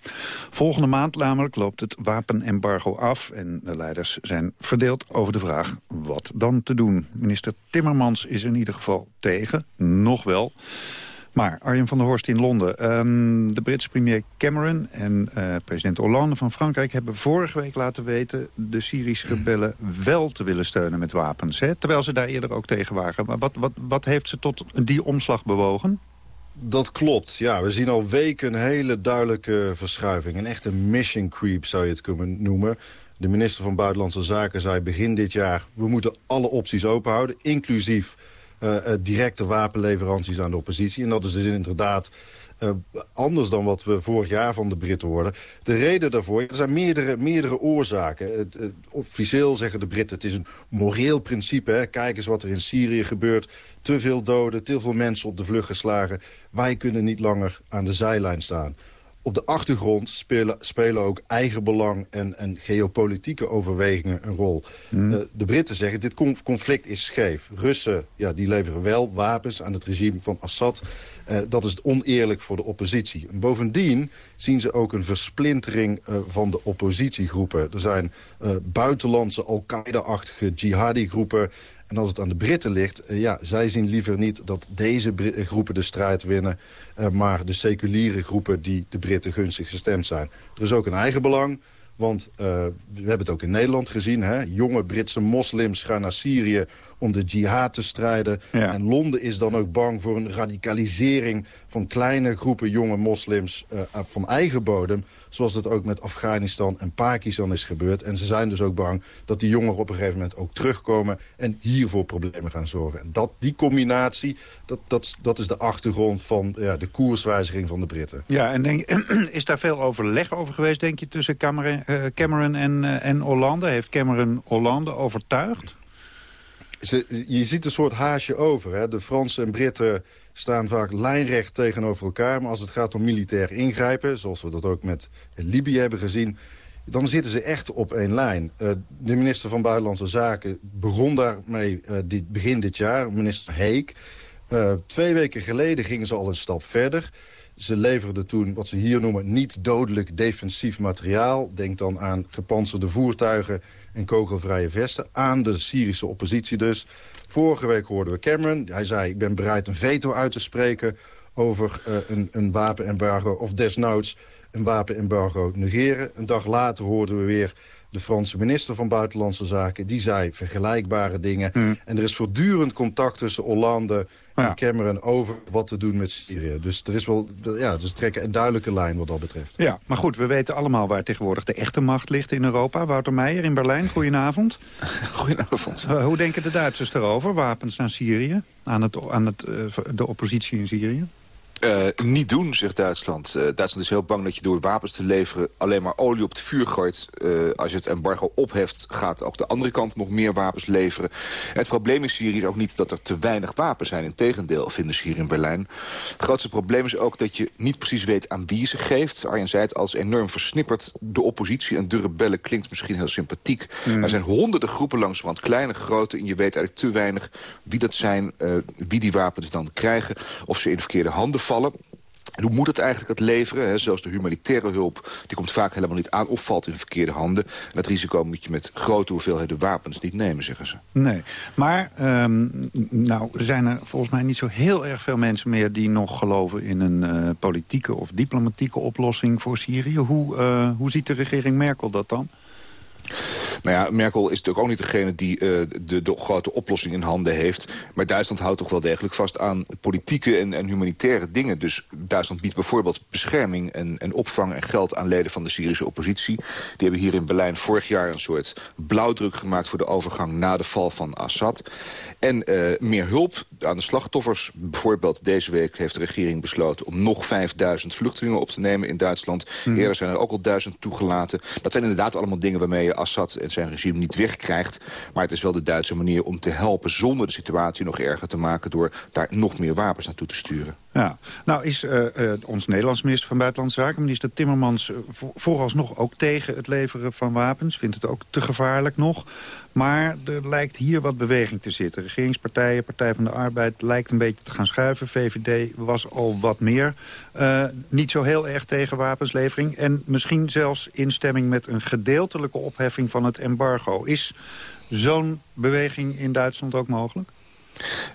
Volgende maand namelijk loopt het wapenembargo af en de leiders zijn verdeeld over de vraag wat dan te doen. Minister Timmermans is in ieder geval tegen, nog wel. Maar Arjen van der Horst in Londen. ehm, de Britse premier Cameron en eh, president Hollande van Frankrijk... hebben vorige week laten weten de Syrische rebellen wel te willen steunen met wapens. Hè? Terwijl ze daar eerder ook tegen waren. Maar wat, wat, wat heeft ze tot die omslag bewogen? Dat klopt, ja. We zien al weken een hele duidelijke verschuiving. Een echte mission creep zou je het kunnen noemen. De minister van Buitenlandse Zaken zei begin dit jaar... we moeten alle opties openhouden, inclusief directe wapenleveranties aan de oppositie. En dat is dus inderdaad uh, anders dan wat we vorig jaar van de Britten hoorden. De reden daarvoor, er zijn meerdere, meerdere oorzaken. Uh, officieel zeggen de Britten, het is een moreel principe. Kijk eens wat er in Syrië gebeurt. Te veel doden, te veel mensen op de vlucht geslagen. Wij kunnen niet langer aan de zijlijn staan. Op de achtergrond spelen, spelen ook eigen belang en, en geopolitieke overwegingen een rol. Mm. Uh, de Britten zeggen, dit conflict is scheef. Russen ja, die leveren wel wapens aan het regime van Assad. Uh, dat is oneerlijk voor de oppositie. En bovendien zien ze ook een versplintering uh, van de oppositiegroepen. Er zijn buitenlandse Al-Qaeda-achtige jihadi-groepen... En als het aan de Britten ligt, uh, ja, zij zien liever niet dat deze Br groepen de strijd winnen... Uh, maar de seculiere groepen die de Britten gunstig gestemd zijn. Er is ook een eigen belang, want we hebben het ook in Nederland gezien. Hè? Jonge Britse moslims gaan naar Syrië om de jihad te strijden. Ja. En Londen is dan ook bang voor een radicalisering van kleine groepen jonge moslims uh, van eigen bodem. Zoals het ook met Afghanistan en Pakistan is gebeurd. En ze zijn dus ook bang dat die jongeren op een gegeven moment ook terugkomen... en hiervoor problemen gaan zorgen. En dat, die combinatie, dat, dat, dat is de achtergrond van ja, de koerswijziging van de Britten. Ja, en denk, (clears throat) is daar veel overleg over geweest, denk je, tussen Cameron, uh, Cameron en, en Hollande? Heeft Cameron Hollande overtuigd? Je ziet een soort haasje over. Hè? De Fransen en Britten staan vaak lijnrecht tegenover elkaar. Maar als het gaat om militair ingrijpen, zoals we dat ook met Libië hebben gezien... dan zitten ze echt op één lijn. Uh, de minister van Buitenlandse Zaken begon daarmee uh, dit, begin dit jaar, minister Heek. Uh, twee weken geleden gingen ze al een stap verder. Ze leverden toen wat ze hier noemen niet dodelijk defensief materiaal. Denk dan aan gepantserde voertuigen en kogelvrije vesten. Aan de Syrische oppositie dus. Vorige week hoorden we Cameron. Hij zei, ik ben bereid een veto uit te spreken over uh, een, een wapenembargo... of desnoods een wapenembargo negeren. Een dag later hoorden we weer de Franse minister van Buitenlandse Zaken. Die zei vergelijkbare dingen. Hmm. En er is voortdurend contact tussen Hollande en Cameron over wat te doen met Syrië. Dus er is wel, ja, dus trekken een duidelijke lijn wat dat betreft. Ja, maar goed, we weten allemaal waar tegenwoordig de echte macht ligt in Europa. Wouter Meijer in Berlijn, goedenavond. (laughs) Goedenavond. Uh, hoe denken de Duitsers erover? Wapens aan Syrië, aan, het, aan het, uh, de oppositie in Syrië? Uh, niet doen, zegt Duitsland. Uh, Duitsland is heel bang dat je door wapens te leveren... alleen maar olie op het vuur gooit. Uh, als je het embargo opheft, gaat ook de andere kant nog meer wapens leveren. En het probleem in Syrië is ook niet dat er te weinig wapens zijn. Integendeel, vinden ze hier in Berlijn. Het grootste probleem is ook dat je niet precies weet aan wie ze geeft. Arjen zei het als enorm versnipperd. De oppositie en de rebellen klinkt misschien heel sympathiek. Mm. Er zijn honderden groepen langs want kleine, grote... en je weet eigenlijk te weinig wie dat zijn, wie die wapens dan krijgen... of ze in de verkeerde handen hoe moet het eigenlijk het leveren? Hè? Zelfs de humanitaire hulp die komt vaak helemaal niet aan... of valt in verkeerde handen. En dat risico moet je met grote hoeveelheden wapens niet nemen, zeggen ze. Nee, maar um, nou zijn er volgens mij niet zo heel erg veel mensen meer... die nog geloven in een uh, politieke of diplomatieke oplossing voor Syrië. Hoe, uh, hoe ziet de regering Merkel dat dan? Nou ja, Merkel is natuurlijk ook niet degene die uh, de, de, grote oplossing in handen heeft. Maar Duitsland houdt toch wel degelijk vast aan politieke en, en humanitaire dingen. Dus Duitsland biedt bijvoorbeeld bescherming en, en opvang en geld aan leden van de Syrische oppositie. Die hebben hier in Berlijn vorig jaar een soort blauwdruk gemaakt voor de overgang na de val van Assad. En uh, meer hulp aan de slachtoffers. Bijvoorbeeld deze week heeft de regering besloten om nog 5000 vluchtelingen op te nemen in Duitsland. Mm. Eerder zijn er ook al duizend toegelaten. Dat zijn inderdaad allemaal dingen waarmee je Assad en zijn regime niet wegkrijgt. Maar het is wel de Duitse manier om te helpen zonder de situatie nog erger te maken... door daar nog meer wapens naartoe te sturen. Ja, nou is uh, uh, ons Nederlands minister van Buitenlandse Zaken, minister Timmermans, uh, vooralsnog ook tegen het leveren van wapens. Vindt het ook te gevaarlijk nog. Maar er lijkt hier wat beweging te zitten. Regeringspartijen, Partij van de Arbeid lijkt een beetje te gaan schuiven. VVD was al wat meer. Niet zo heel erg tegen wapenslevering. En misschien zelfs in stemming met een gedeeltelijke opheffing van het embargo. Is zo'n beweging in Duitsland ook mogelijk?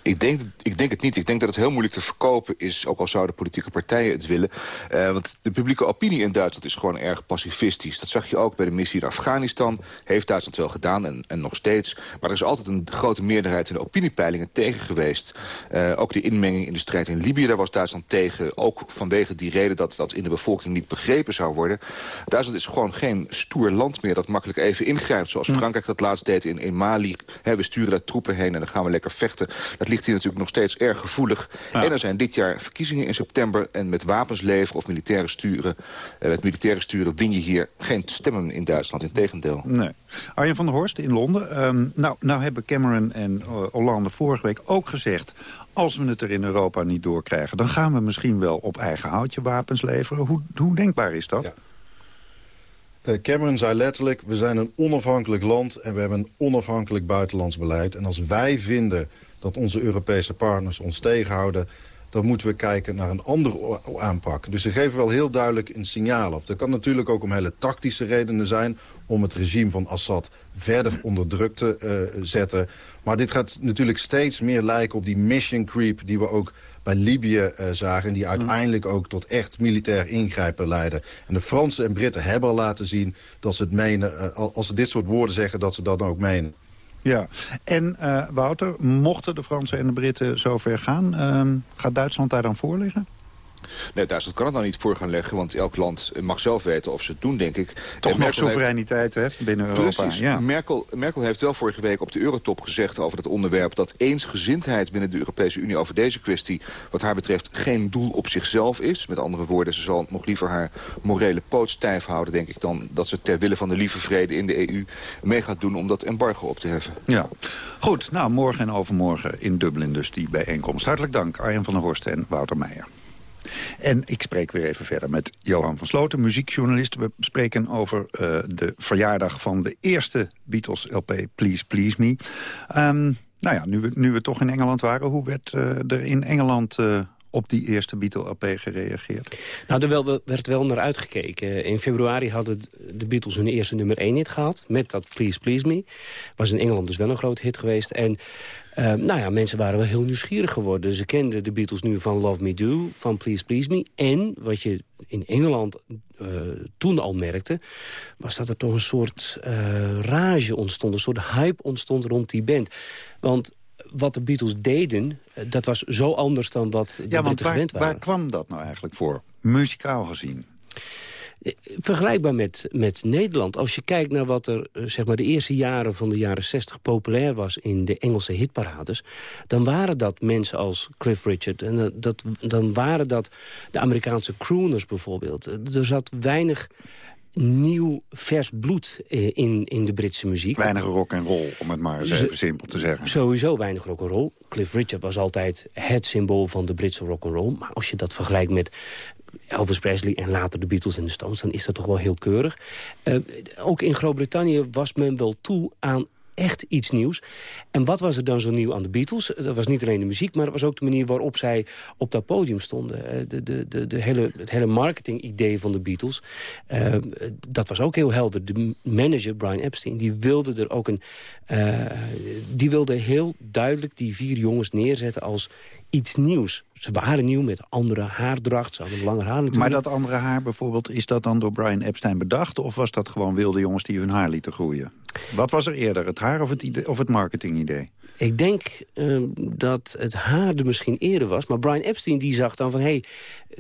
Ik denk, ik denk het niet. Ik denk dat het heel moeilijk te verkopen is... ook al zouden politieke partijen het willen. Uh, want de publieke opinie in Duitsland is gewoon erg pacifistisch. Dat zag je ook bij de missie in Afghanistan. Heeft Duitsland wel gedaan en, en nog steeds. Maar er is altijd een grote meerderheid in de opiniepeilingen tegen geweest. Uh, ook de inmenging in de strijd in Libië, daar was Duitsland tegen. Ook vanwege die reden dat dat in de bevolking niet begrepen zou worden. Duitsland is gewoon geen stoer land meer dat makkelijk even ingrijpt. Zoals Frankrijk dat laatst deed in, in Mali. He, we sturen daar troepen heen en dan gaan we lekker vechten. Dat ligt hier natuurlijk nog steeds erg gevoelig. Ja. En er zijn dit jaar verkiezingen in september. En met wapens leveren of militaire sturen, eh, met militaire sturen win je hier geen stemmen in Duitsland. Integendeel. Nee. Arjen van der Horst in Londen. Um, nou, nou hebben Cameron en uh, Hollande vorige week ook gezegd... als we het er in Europa niet doorkrijgen... dan gaan we misschien wel op eigen houtje wapens leveren. Hoe, hoe denkbaar is dat? Ja. Uh, Cameron zei letterlijk, we zijn een onafhankelijk land... en we hebben een onafhankelijk buitenlands beleid. En als wij vinden dat onze Europese partners ons tegenhouden... dan moeten we kijken naar een andere aanpak. Dus ze geven wel heel duidelijk een signaal af. Dat kan natuurlijk ook om hele tactische redenen zijn... om het regime van Assad verder onder druk te uh, zetten. Maar dit gaat natuurlijk steeds meer lijken op die mission creep... die we ook bij Libië uh, zagen... en die uiteindelijk ook tot echt militair ingrijpen leiden. En de Fransen en Britten hebben al laten zien dat ze het menen... Uh, als ze dit soort woorden zeggen, dat ze dat dan ook menen. Ja, en uh, Wouter, mochten de Fransen en de Britten zover gaan... Uh, gaat Duitsland daar dan voor liggen? Nee, Duitsland kan het dan niet voor gaan leggen, want elk land mag zelf weten of ze het doen, denk ik. Toch nog soevereiniteit heeft... hè, binnen Europa. Precies. Ja. Merkel, Merkel heeft wel vorige week op de Eurotop gezegd over dat onderwerp... dat eensgezindheid binnen de Europese Unie over deze kwestie... wat haar betreft geen doel op zichzelf is. Met andere woorden, ze zal nog liever haar morele poot stijf houden, denk ik... dan dat ze ter wille van de lieve vrede in de EU mee gaat doen om dat embargo op te heffen. Ja. Goed, nou, morgen en overmorgen in Dublin dus die bijeenkomst. Hartelijk dank, Arjen van der Horst en Wouter Meijer. En ik spreek weer even verder met Johan van Sloten, muziekjournalist. We spreken over uh, de verjaardag van de eerste Beatles-LP Please Please Me. Um, nou ja, nu we, nu we toch in Engeland waren, hoe werd uh, er in Engeland... Uh, op die eerste Beatle-LP gereageerd? Nou, er werd wel naar uitgekeken. In februari hadden de Beatles hun eerste nummer 1 hit gehad... met dat Please Please Me. Was in Engeland dus wel een groot hit geweest. En Eh, nou ja, mensen waren wel heel nieuwsgierig geworden. Ze kenden de Beatles nu van Love Me Do, van Please Please Me. En wat je in Engeland eh, toen al merkte... was dat er toch een soort eh, rage ontstond, een soort hype ontstond rond die band. Want wat de Beatles deden, eh, dat was zo anders dan wat de Ja, Britten gewend waren. waar kwam dat nou eigenlijk voor? Muzikaal gezien. Vergelijkbaar met, met Nederland. Als je kijkt naar wat er eh, zeg maar, de eerste jaren van de jaren 60 populair was in de Engelse hitparades, dan waren dat mensen als Cliff Richard. En eh, dat, dan waren dat de Amerikaanse crooners bijvoorbeeld. Eh, Er zat weinig nieuw, vers bloed eh, in, in de Britse muziek. Weinig rock en roll, om het maar eens Zo- even simpel te zeggen. Sowieso weinig rock'n'roll. Cliff Richard was altijd het symbool van de Britse rock'n'roll. Maar als je dat vergelijkt met Elvis Presley en later de Beatles en de Stones... dan is dat toch wel heel keurig. Eh, ook in Groot-Brittannië was men wel toe aan echt iets nieuws. En wat was er dan zo nieuw aan de Beatles? Dat was niet alleen de muziek, maar dat was ook de manier waarop zij op dat podium stonden. Eh, De, de, de, de hele, het hele marketing-idee van de Beatles, eh, dat was ook heel helder. De manager, Brian Epstein, die wilde er ook een... die wilde heel duidelijk die vier jongens neerzetten als iets nieuws. Ze waren nieuw met andere haardracht, ze hadden langer haar natuurlijk. Maar dat andere haar bijvoorbeeld, is dat dan door Brian Epstein bedacht... of was dat gewoon wilde jongens die hun haar lieten groeien? Wat was er eerder, het haar of het, idee, of het marketingidee? Ik denk eh, dat het haar er misschien eerder was. Maar Brian Epstein die zag dan van... Hey,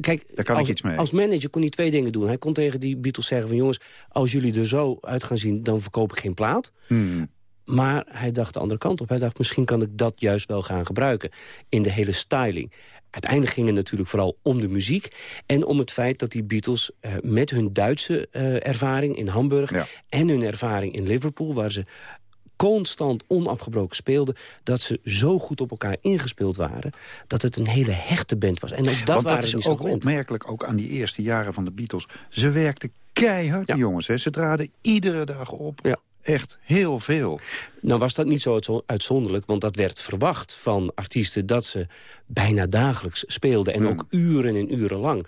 kijk, Daar kan ik als, iets mee. als manager kon hij twee dingen doen. Hij kon tegen die Beatles zeggen van... jongens, als jullie er zo uit gaan zien... dan verkoop ik geen plaat. Hmm. Maar hij dacht de andere kant op. Hij dacht, misschien kan ik dat juist wel gaan gebruiken. In de hele styling. Uiteindelijk ging het natuurlijk vooral om de muziek. En om het feit dat die Beatles eh, met hun Duitse eh, ervaring in Hamburg... en hun ervaring in Liverpool... waar ze constant onafgebroken speelden... dat ze zo goed op elkaar ingespeeld waren... dat het een hele hechte band was. En ook dat Want dat is zo ook gewend. opmerkelijk, ook aan die eerste jaren van de Beatles. Ze werkten keihard, die jongens. Hè. Ze traden iedere dag op. Echt heel veel. Nou was dat niet zo uitzo- uitzonderlijk, want dat werd verwacht van artiesten... dat ze bijna dagelijks speelden en ook uren en uren lang.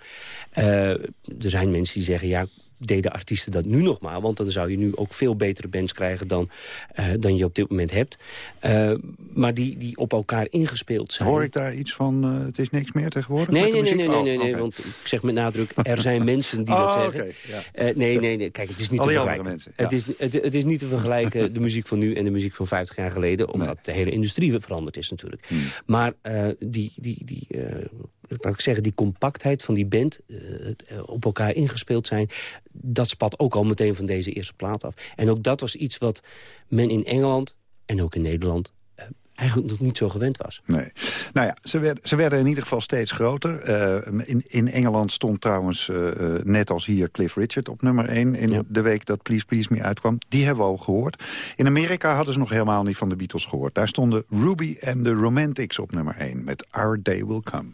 Eh, er zijn mensen die zeggen, ja, deden artiesten dat nu nog maar... want dan zou je nu ook veel betere bands krijgen dan, eh, dan je op dit moment hebt. Eh, maar die, die op elkaar ingespeeld zijn. Hoor ik daar iets van, eh, het is niks meer tegenwoordig? Nee, nee, nee, nee, Oh, nee, nee, oké. want ik zeg met nadruk, er zijn (laughs) mensen die dat Oh, zeggen. ja. Nee, nee, nee, kijk, het is niet Al te vergelijken. mensen, ja. het, is, het, het is niet te vergelijken, (laughs) de muziek van nu en de muziek van 50 jaar geleden, omdat de hele industrie veranderd is natuurlijk. Hmm. Maar die, die, die, laat ik zeggen, die compactheid van die band, eh, eh, op elkaar ingespeeld zijn, dat spat ook al meteen van deze eerste plaat af. En ook dat was iets wat men in Engeland en ook in Nederland eh, eigenlijk nog niet zo gewend was. Nee. Nou ja, ze werden, ze werden in ieder geval steeds groter. In, in Engeland stond trouwens, net als hier, Cliff Richard op nummer 1... in de week dat Please Please Me uitkwam. Die hebben we al gehoord. In Amerika hadden ze nog helemaal niet van de Beatles gehoord. Daar stonden Ruby en de Romantics op nummer 1 met Our Day Will Come.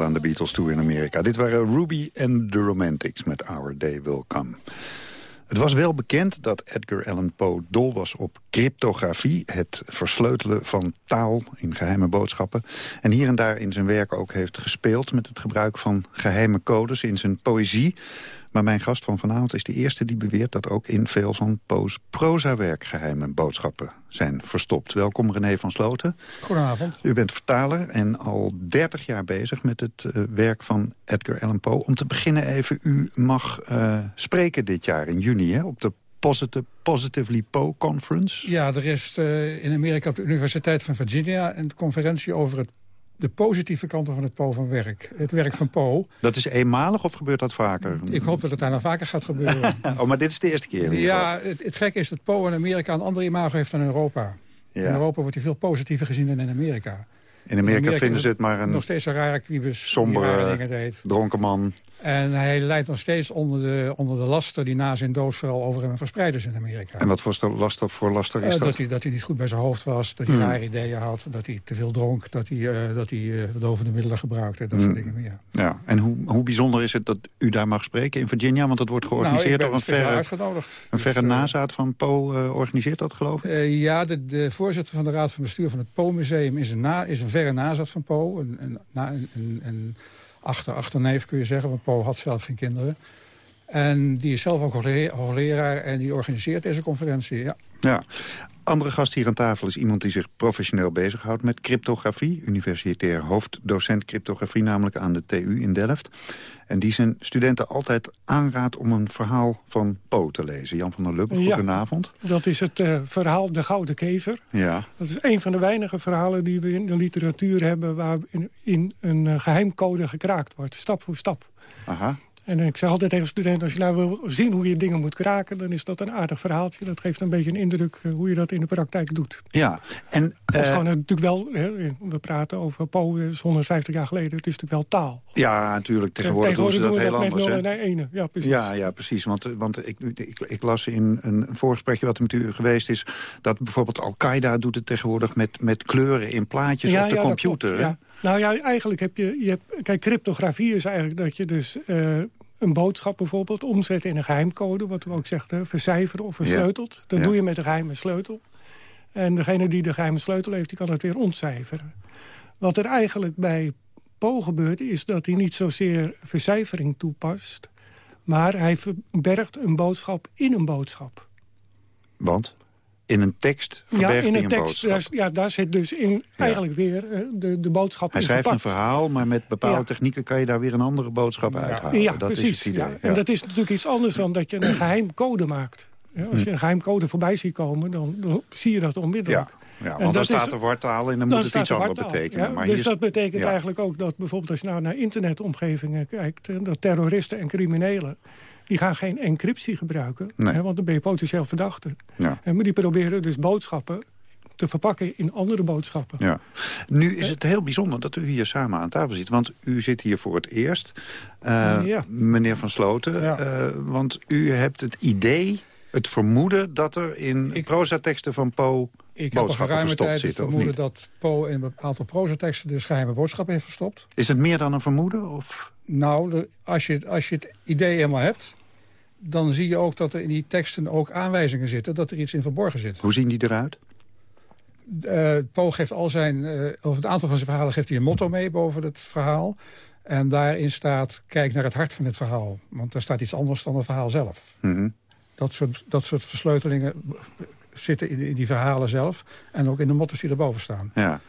aan de Beatles toe in Amerika. Dit waren Ruby and the Romantics met Our Day Will Come. Het was wel bekend dat Edgar Allan Poe dol was op cryptografie... het versleutelen van taal in geheime boodschappen. En hier en daar in zijn werk ook heeft gespeeld... met het gebruik van geheime codes in zijn poëzie. Maar mijn gast van vanavond is de eerste die beweert... dat ook in veel van Poe's prozawerk geheime boodschappen zijn verstopt. Welkom René van Sloten. Goedenavond. U bent vertaler en al 30 jaar bezig met het uh, werk van Edgar Allan Poe. Om te beginnen even, u mag uh, spreken dit jaar in juni hè, op de Positive, Positively Poe Conference. Ja, er is uh, in Amerika op de Universiteit van Virginia... een conferentie over het de positieve kanten van het Po van werk. Het werk van Po. Dat is eenmalig of gebeurt dat vaker? Ik hoop dat het daarna vaker gaat gebeuren. (laughs) oh, maar dit is de eerste keer? Ja, het, het gekke is dat Po in Amerika een ander imago heeft dan in Europa. Ja. In Europa wordt hij veel positiever gezien dan in Amerika. In Amerika, in Amerika vinden ze het maar een... Nog steeds een rare kwiebus. Sombere, dingen deed. dronken man. En hij leidt nog steeds onder de, onder de laster die na zijn dood vooral over hem verspreid is in Amerika. En wat voor laster, voor laster is uh, dat? Dat hij, dat hij niet goed bij zijn hoofd was, dat hij mm. rare ideeën had, dat hij te veel dronk, dat hij, uh, dat hij uh, dovende middelen gebruikte, dat mm. soort dingen meer. Ja, en hoe, hoe bijzonder is het dat u daar mag spreken in Virginia? Want dat wordt georganiseerd nou, door een verre, uitgenodigd. Een verre dus, nazaat van Poe organiseert dat, geloof ik? ja, de, de, voorzitter van de Raad van Bestuur van het Poe-museum is, na, is een verre nazaat van Poe. Een, een, een, een, een achter, achterneef kun je zeggen, want Poe had zelf geen kinderen. En die is zelf ook hoogleraar en die organiseert deze conferentie, ja. Ja. Andere gast hier aan tafel is iemand die zich professioneel bezighoudt met cryptografie. Universitair hoofddocent cryptografie, namelijk aan de TU in Delft. En die zijn studenten altijd aanraadt om een verhaal van Poe te lezen. Jan van der Lubbe, ja, goedenavond. Dat is het uh, verhaal De Gouden Kever. Ja. Dat is een van de weinige verhalen die we in de literatuur hebben... waar in, in een uh, geheimcode gekraakt wordt, stap voor stap. Aha. En ik zeg altijd tegen studenten, als je nou wil zien hoe je dingen moet kraken... dan is dat een aardig verhaaltje. Dat geeft een beetje een indruk uh, hoe je dat in de praktijk doet. Ja. En, uh, het is gewoon natuurlijk wel, we praten over is 150 jaar geleden. Het is natuurlijk wel taal. Ja, natuurlijk. Tegenwoordig, doen ze dat, heel anders. Met nee, ene. Ja, precies. Ja, ja, precies. Want, want ik, ik, ik las in een voorgesprekje wat er met u geweest is... dat bijvoorbeeld Al-Qaeda doet het tegenwoordig met, met kleuren in plaatjes ja, op de ja, computer. Klopt, ja. Nou ja, eigenlijk heb je, je hebt, kijk, cryptografie is eigenlijk dat je dus uh, een boodschap bijvoorbeeld omzet in een geheimcode, wat we ook zeggen, vercijferen of versleuteld. Ja. Dat ja. doe je met een geheime sleutel. En degene die de geheime sleutel heeft, die kan het weer ontcijferen. Wat er eigenlijk bij Poe gebeurt, is dat hij niet zozeer vercijfering toepast, maar hij verbergt een boodschap in een boodschap. Want? In een tekst verbergt ja, in een, tekst, boodschap. Daar, ja, daar zit dus in, ja. eigenlijk weer uh, de, de boodschap Hij in schrijft verpakt. een verhaal, maar met bepaalde ja. technieken kan je daar weer een andere boodschap uithalen. Ja, dat precies. Is het idee. Ja. En dat is natuurlijk iets anders dan dat je een geheim code maakt. als je een geheim code voorbij ziet komen, dan, dan zie je dat onmiddellijk. Ja, want dan staat er wartaal en dan, dan moet het iets anders betekenen. Ja, maar dus hier dat betekent ja. eigenlijk ook dat bijvoorbeeld als je nou naar internetomgevingen kijkt... dat terroristen en criminelen, die gaan geen encryptie gebruiken. Nee. Hè, want dan ben je potentieel verdachte. Ja. En maar die proberen dus boodschappen te verpakken in andere boodschappen. Ja. Nu is het heel bijzonder dat u hier samen aan tafel zit. Want u zit hier voor het eerst, uh, ja. meneer Van Sloten. Ja. Uh, want u hebt het idee, het vermoeden... dat er in Ik- prozateksten van Poe Ik heb boodschappen geruime verstopt zitten, of vermoeden niet? dat Poe in een aantal prozateksten dus geheime boodschappen heeft verstopt. Is het meer dan een vermoeden? Of? Nou, als je, als je het idee helemaal hebt... dan zie je ook dat er in die teksten ook aanwijzingen zitten... dat er iets in verborgen zit. Hoe zien die eruit? Eh Poe geeft al zijn... eh, over het aantal van zijn verhalen geeft hij een motto mee boven het verhaal. En daarin staat, kijk naar het hart van het verhaal. Want daar staat iets anders dan het verhaal zelf. Mhm. Dat soort, dat soort versleutelingen zitten in, in die verhalen zelf. En ook in de motto's die erboven staan. Ja.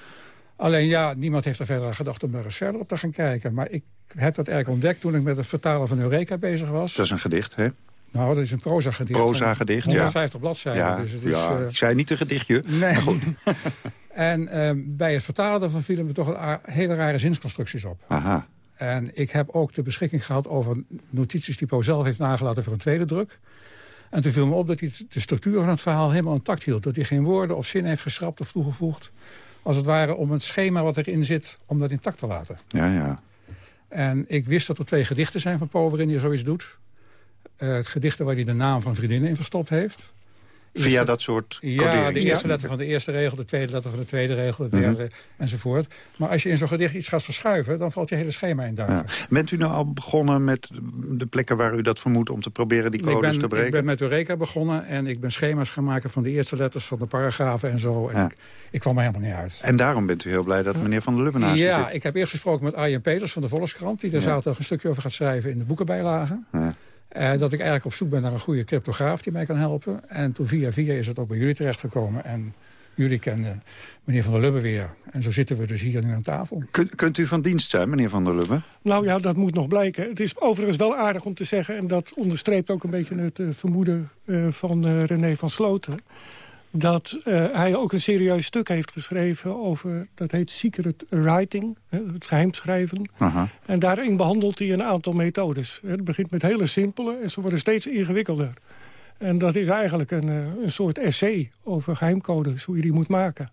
Alleen ja, niemand heeft er verder aan gedacht om er eens verder op te gaan kijken. Maar ik heb dat eigenlijk ontdekt toen ik met het vertalen van Eureka bezig was. Dat is een gedicht, hè? Nou, dat is een proza-gedicht. Proza-gedicht, ja. 150 bladzijden. Ja, dus het is, ja. eh, ik zei niet een gedichtje. (laughs) Nee. Maar goed. (laughs) en ehm, bij het vertalen daarvan vielen me toch hele rare zinsconstructies op. Aha. En ik heb ook de beschikking gehad over notities die Poe zelf heeft nagelaten voor een tweede druk. En toen viel me op dat hij de structuur van het verhaal helemaal intact hield. Dat hij geen woorden of zin heeft geschrapt of toegevoegd. Als het ware om het schema wat erin zit, om dat intact te laten. Ja, ja. En ik wist dat er twee gedichten zijn van Poe waarin hij zoiets doet. Eh, het gedichten waar hij de naam van vriendinnen in verstopt heeft. Via dat soort Ja, de eerste letter van de eerste regel, de tweede letter van de tweede regel, de derde enzovoort. Maar als je in zo'n gedicht iets gaat verschuiven, dan valt je hele schema in duigen. Ja. Bent u nou al begonnen met de plekken waar u dat vermoedt... om te proberen die codes ben, te breken? ik ben met Eureka begonnen en ik ben schema's gaan maken van de eerste letters van de paragrafen en zo. En Ja. ik, ik kwam er helemaal niet uit. En daarom bent u heel blij dat meneer Van der Lubbe naast u Ja, zit. ik heb eerst gesproken met Arjen Peters van de Volkskrant... die daar Ja. zaterdag een stukje over gaat schrijven in de boekenbijlagen. Ja. Eh, dat ik eigenlijk op zoek ben naar een goede cryptograaf die mij kan helpen. En toen via via is het ook bij jullie terechtgekomen. En jullie kennen meneer Van der Lubbe weer. En zo zitten we dus hier nu aan tafel. Kunt, kunt u van dienst zijn, meneer Van der Lubbe? Nou ja, dat moet nog blijken. Het is overigens wel aardig om te zeggen... en dat onderstreept ook een beetje het eh, vermoeden eh, van eh, René van Sloten... dat eh, hij ook een serieus stuk heeft geschreven over... dat heet Secret Writing, het geheimschrijven. Aha. En daarin behandelt hij een aantal methodes. Het begint met hele simpele en ze worden steeds ingewikkelder. En dat is eigenlijk een, eh, een soort essay over geheimcodes, hoe je die moet maken.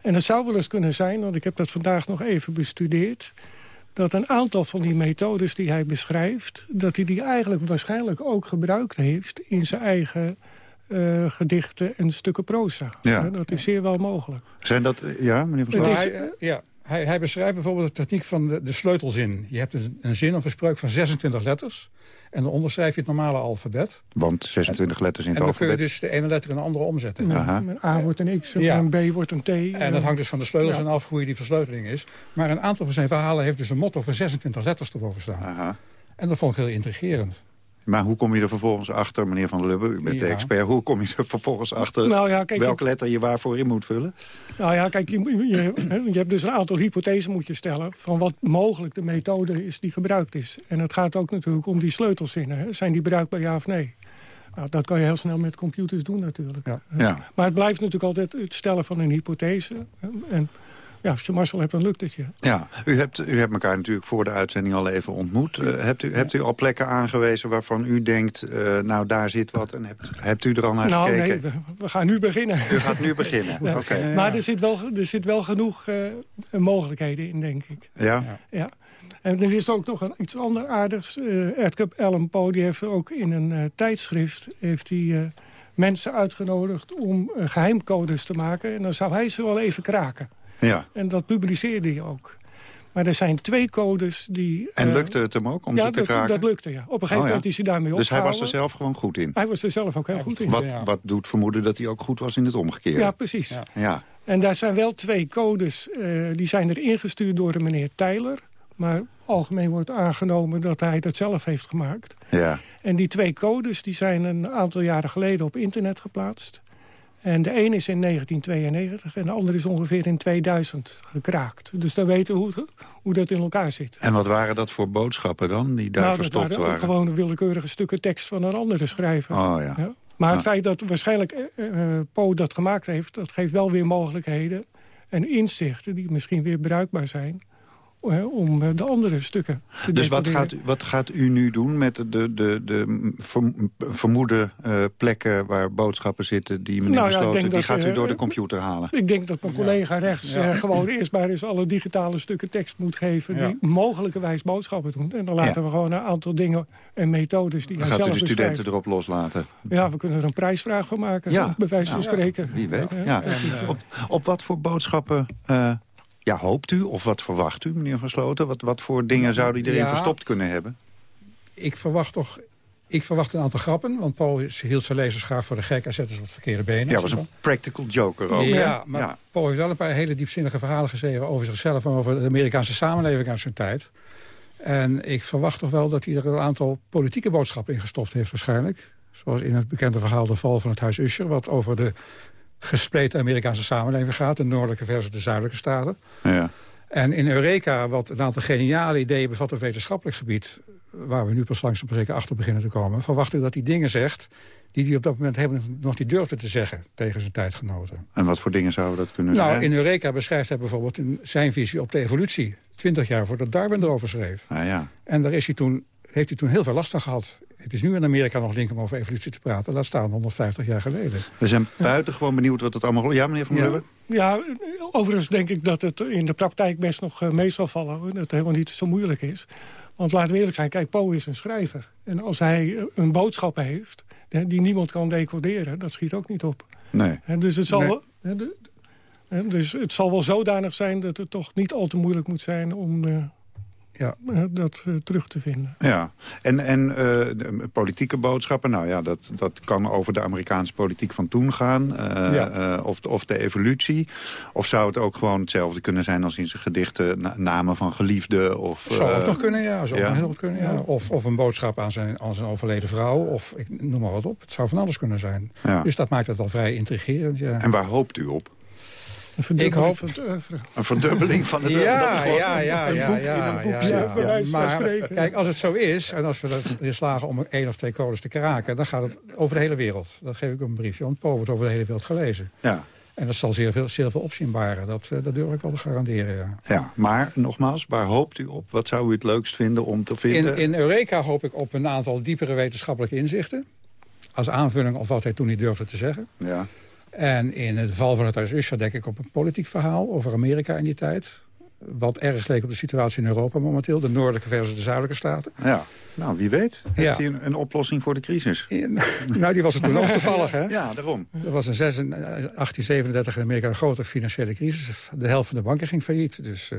En het zou wel eens kunnen zijn, want ik heb dat vandaag nog even bestudeerd... dat een aantal van die methodes die hij beschrijft... dat hij die eigenlijk waarschijnlijk ook gebruikt heeft in zijn eigen eh, gedichten en stukken proza. Ja. Dat is zeer wel mogelijk. Zijn dat... Ja, meneer Van Lubbe? hij, eh, ja, hij, hij beschrijft bijvoorbeeld de techniek van de, de sleutelzin. Je hebt een, een zin of een spreuk van 26 letters. En dan onderschrijf je het normale alfabet. Want 26 letters in En het dan kun je alfabet. dus de ene letter in de andere omzetten. Ja, Een A wordt een X, Ja. een B wordt een T. En dat hangt dus van de sleutels Ja. en af hoe je die versleuteling is. Maar een aantal van zijn verhalen heeft dus een motto van 26 letters erboven staan. Aha. En dat vond ik heel intrigerend. Maar hoe kom je er vervolgens achter, meneer Van der Lubbe? U bent de expert. Hoe kom je er vervolgens achter Nou ja, kijk, welke ik- letter je waarvoor in moet vullen? Nou ja, kijk, je, je, je hebt dus een aantal hypothesen moet je stellen... van wat mogelijk de methode is die gebruikt is. En het gaat ook natuurlijk om die sleutelzinnen. Hè. Zijn die bruikbaar, ja of nee? Nou, dat kan je heel snel met computers doen natuurlijk. Ja. Maar het blijft natuurlijk altijd het stellen van een hypothese. En ja, als je Marcel hebt, dan lukt het je. Ja, u hebt, u hebt elkaar natuurlijk voor de uitzending al even ontmoet. Eh, hebt, u, hebt u al plekken aangewezen waarvan u denkt, eh, nou daar zit wat en hebt, hebt u er al naar nou gekeken? nee, we, we gaan nu beginnen. U gaat nu beginnen, (laughs) Ja. oké. Maar er zit, wel, er zit wel genoeg eh, mogelijkheden in, denk ik. Ja? Ja. En er is ook nog een, iets anders aardigs. Uh, Edgar Allan Poe die heeft ook in een eh, tijdschrift... heeft hij eh, mensen uitgenodigd om eh, geheimcodes te maken. En dan zou hij ze wel even kraken. Ja. En dat publiceerde hij ook. Maar er zijn twee codes die... En eh, lukte het hem ook om ja, ze te dat, kraken? dat lukte, ja. Op een gegeven Oh, ja. moment is hij daarmee Dus hij was er opgehouden. zelf gewoon goed in? Hij was er zelf ook heel goed in. Wat, wat doet vermoeden dat hij ook goed was in het omgekeerde? Ja, precies. Ja. En daar zijn wel twee codes, eh, die zijn er ingestuurd door de meneer Tyler. Maar algemeen wordt aangenomen dat hij dat zelf heeft gemaakt. Ja. En die twee codes die zijn een aantal jaren geleden op internet geplaatst. En de een is in 1992 en de andere is ongeveer in 2000 gekraakt. Dus dan weten we hoe, hoe dat in elkaar zit. En wat waren dat voor boodschappen dan, die daar nou, verstopt waren waren? gewoon willekeurige stukken tekst van een andere schrijver. Oh ja. Maar het Ja. feit dat waarschijnlijk eh, Poe dat gemaakt heeft... dat geeft wel weer mogelijkheden en inzichten die misschien weer bruikbaar zijn... eh, om eh, de andere stukken te Dus wat gaat, u- wat gaat u nu doen met de, de, de verm- vermoede eh, plekken waar boodschappen zitten... die meneer Nou besloten, die dat, gaat u eh, door de computer halen? Ik denk dat mijn collega rechts Ja. eh, gewoon eerst maar eens alle digitale stukken tekst moet geven... Ja. die mogelijkerwijs boodschappen doen. En dan laten Ja. we gewoon een aantal dingen en methodes die Dan hij gaat u de studenten erop loslaten? Ja, we kunnen er een prijsvraag van maken, Ja. bij wijze van Ja. spreken. Wie weet. Ja, Ja. precies, ja. Op, op wat voor boodschappen eh, ja, hoopt u of wat verwacht u, meneer Van Sloten? Wat, wat voor dingen zou die erin Ja. verstopt kunnen hebben? Ik verwacht toch... Ik verwacht een aantal grappen, want Paul is- hield zijn lezers graag voor de gek... en zette ze op het verkeerde benen. Ja, was een practical joker ook. Ja, hè? maar Ja. Paul heeft wel een paar hele diepzinnige verhalen geschreven... over zichzelf en over de Amerikaanse samenleving uit zijn tijd. En ik verwacht toch wel dat hij er een aantal politieke boodschappen in gestopt heeft waarschijnlijk. Zoals in het bekende verhaal De Val van het Huis Usher... wat over de gespleten Amerikaanse samenleving gaat... de noordelijke versus de zuidelijke staten. Ja. En in Eureka, wat een aantal geniale ideeën bevat op wetenschappelijk gebied... waar we nu pas langzaam zeker achter beginnen te komen... verwacht ik dat hij dingen zegt die hij op dat moment helemaal nog niet durfde te zeggen... tegen zijn tijdgenoten. En wat voor dingen zouden dat kunnen Nou, zijn? in Eureka beschrijft hij bijvoorbeeld in zijn visie op de evolutie... 20 jaar voordat Darwin erover schreef. Ah, ja. En daar is hij toen, heeft hij toen heel veel last van gehad. Het is nu in Amerika nog link om over evolutie te praten. Laat staan 150 jaar geleden. We zijn buitengewoon benieuwd wat het allemaal... Ja, meneer Van der Ja. Ja, overigens denk ik dat het in de praktijk best nog eh, mee zal vallen. Dat het helemaal niet zo moeilijk is. Want laten we eerlijk zijn, kijk, Poe is een schrijver. En als hij eh, een boodschap heeft... die niemand kan decoderen. Dat schiet ook niet op. Nee. Hè, dus, het zal Nee. wel, dus het zal wel zodanig zijn dat het toch niet al te moeilijk moet zijn... om eh, Ja. eh, dat eh, terug te vinden. Ja, en, en eh, de politieke boodschappen, nou ja, dat, dat kan over de Amerikaanse politiek van toen gaan. Ja. of, de- of de evolutie. Of zou het ook gewoon hetzelfde kunnen zijn als in zijn gedichten na- namen van geliefden? Of, Zou ook nog kunnen, ja. Zou ja? heel goed kunnen, ja. Of, of een boodschap aan zijn, aan zijn overleden vrouw. Of ik noem maar wat op. Het zou van alles kunnen zijn. Ja. Dus dat maakt het wel vrij intrigerend, ja. En waar hoopt u op? Ik hoop... van het oeuvre. Een verdubbeling van het Ja, ja, ja, een ja, boek in ja, een boek, ja, ja, ja. Maar kijk, als het zo is, en als we dat erin slagen om één of twee codes te kraken... dan gaat het over de hele wereld. Dat geef ik op een briefje. Want Po wordt over de hele wereld gelezen. Ja. En dat zal zeer veel, zeer veel opzien baren. Dat, eh, dat durf ik wel te garanderen, ja. Ja, maar nogmaals, waar hoopt u op? Wat zou u het leukst vinden om te In, vinden? in Eureka hoop ik op een aantal diepere wetenschappelijke inzichten. Als aanvulling op wat hij toen niet durfde te zeggen. Ja. En in het geval van het Huis Usher denk ik op een politiek verhaal over Amerika in die tijd. Wat erg leek op de situatie in Europa momenteel. De noordelijke versus de zuidelijke staten. Ja, nou wie weet. Ja. Heeft hij een, een oplossing voor de crisis? (laughs) nou, die was er toen ook toevallig, hè? Ja, daarom. Er was in 6 1837 in Amerika een grote financiële crisis. De helft van de banken ging failliet. Dus eh,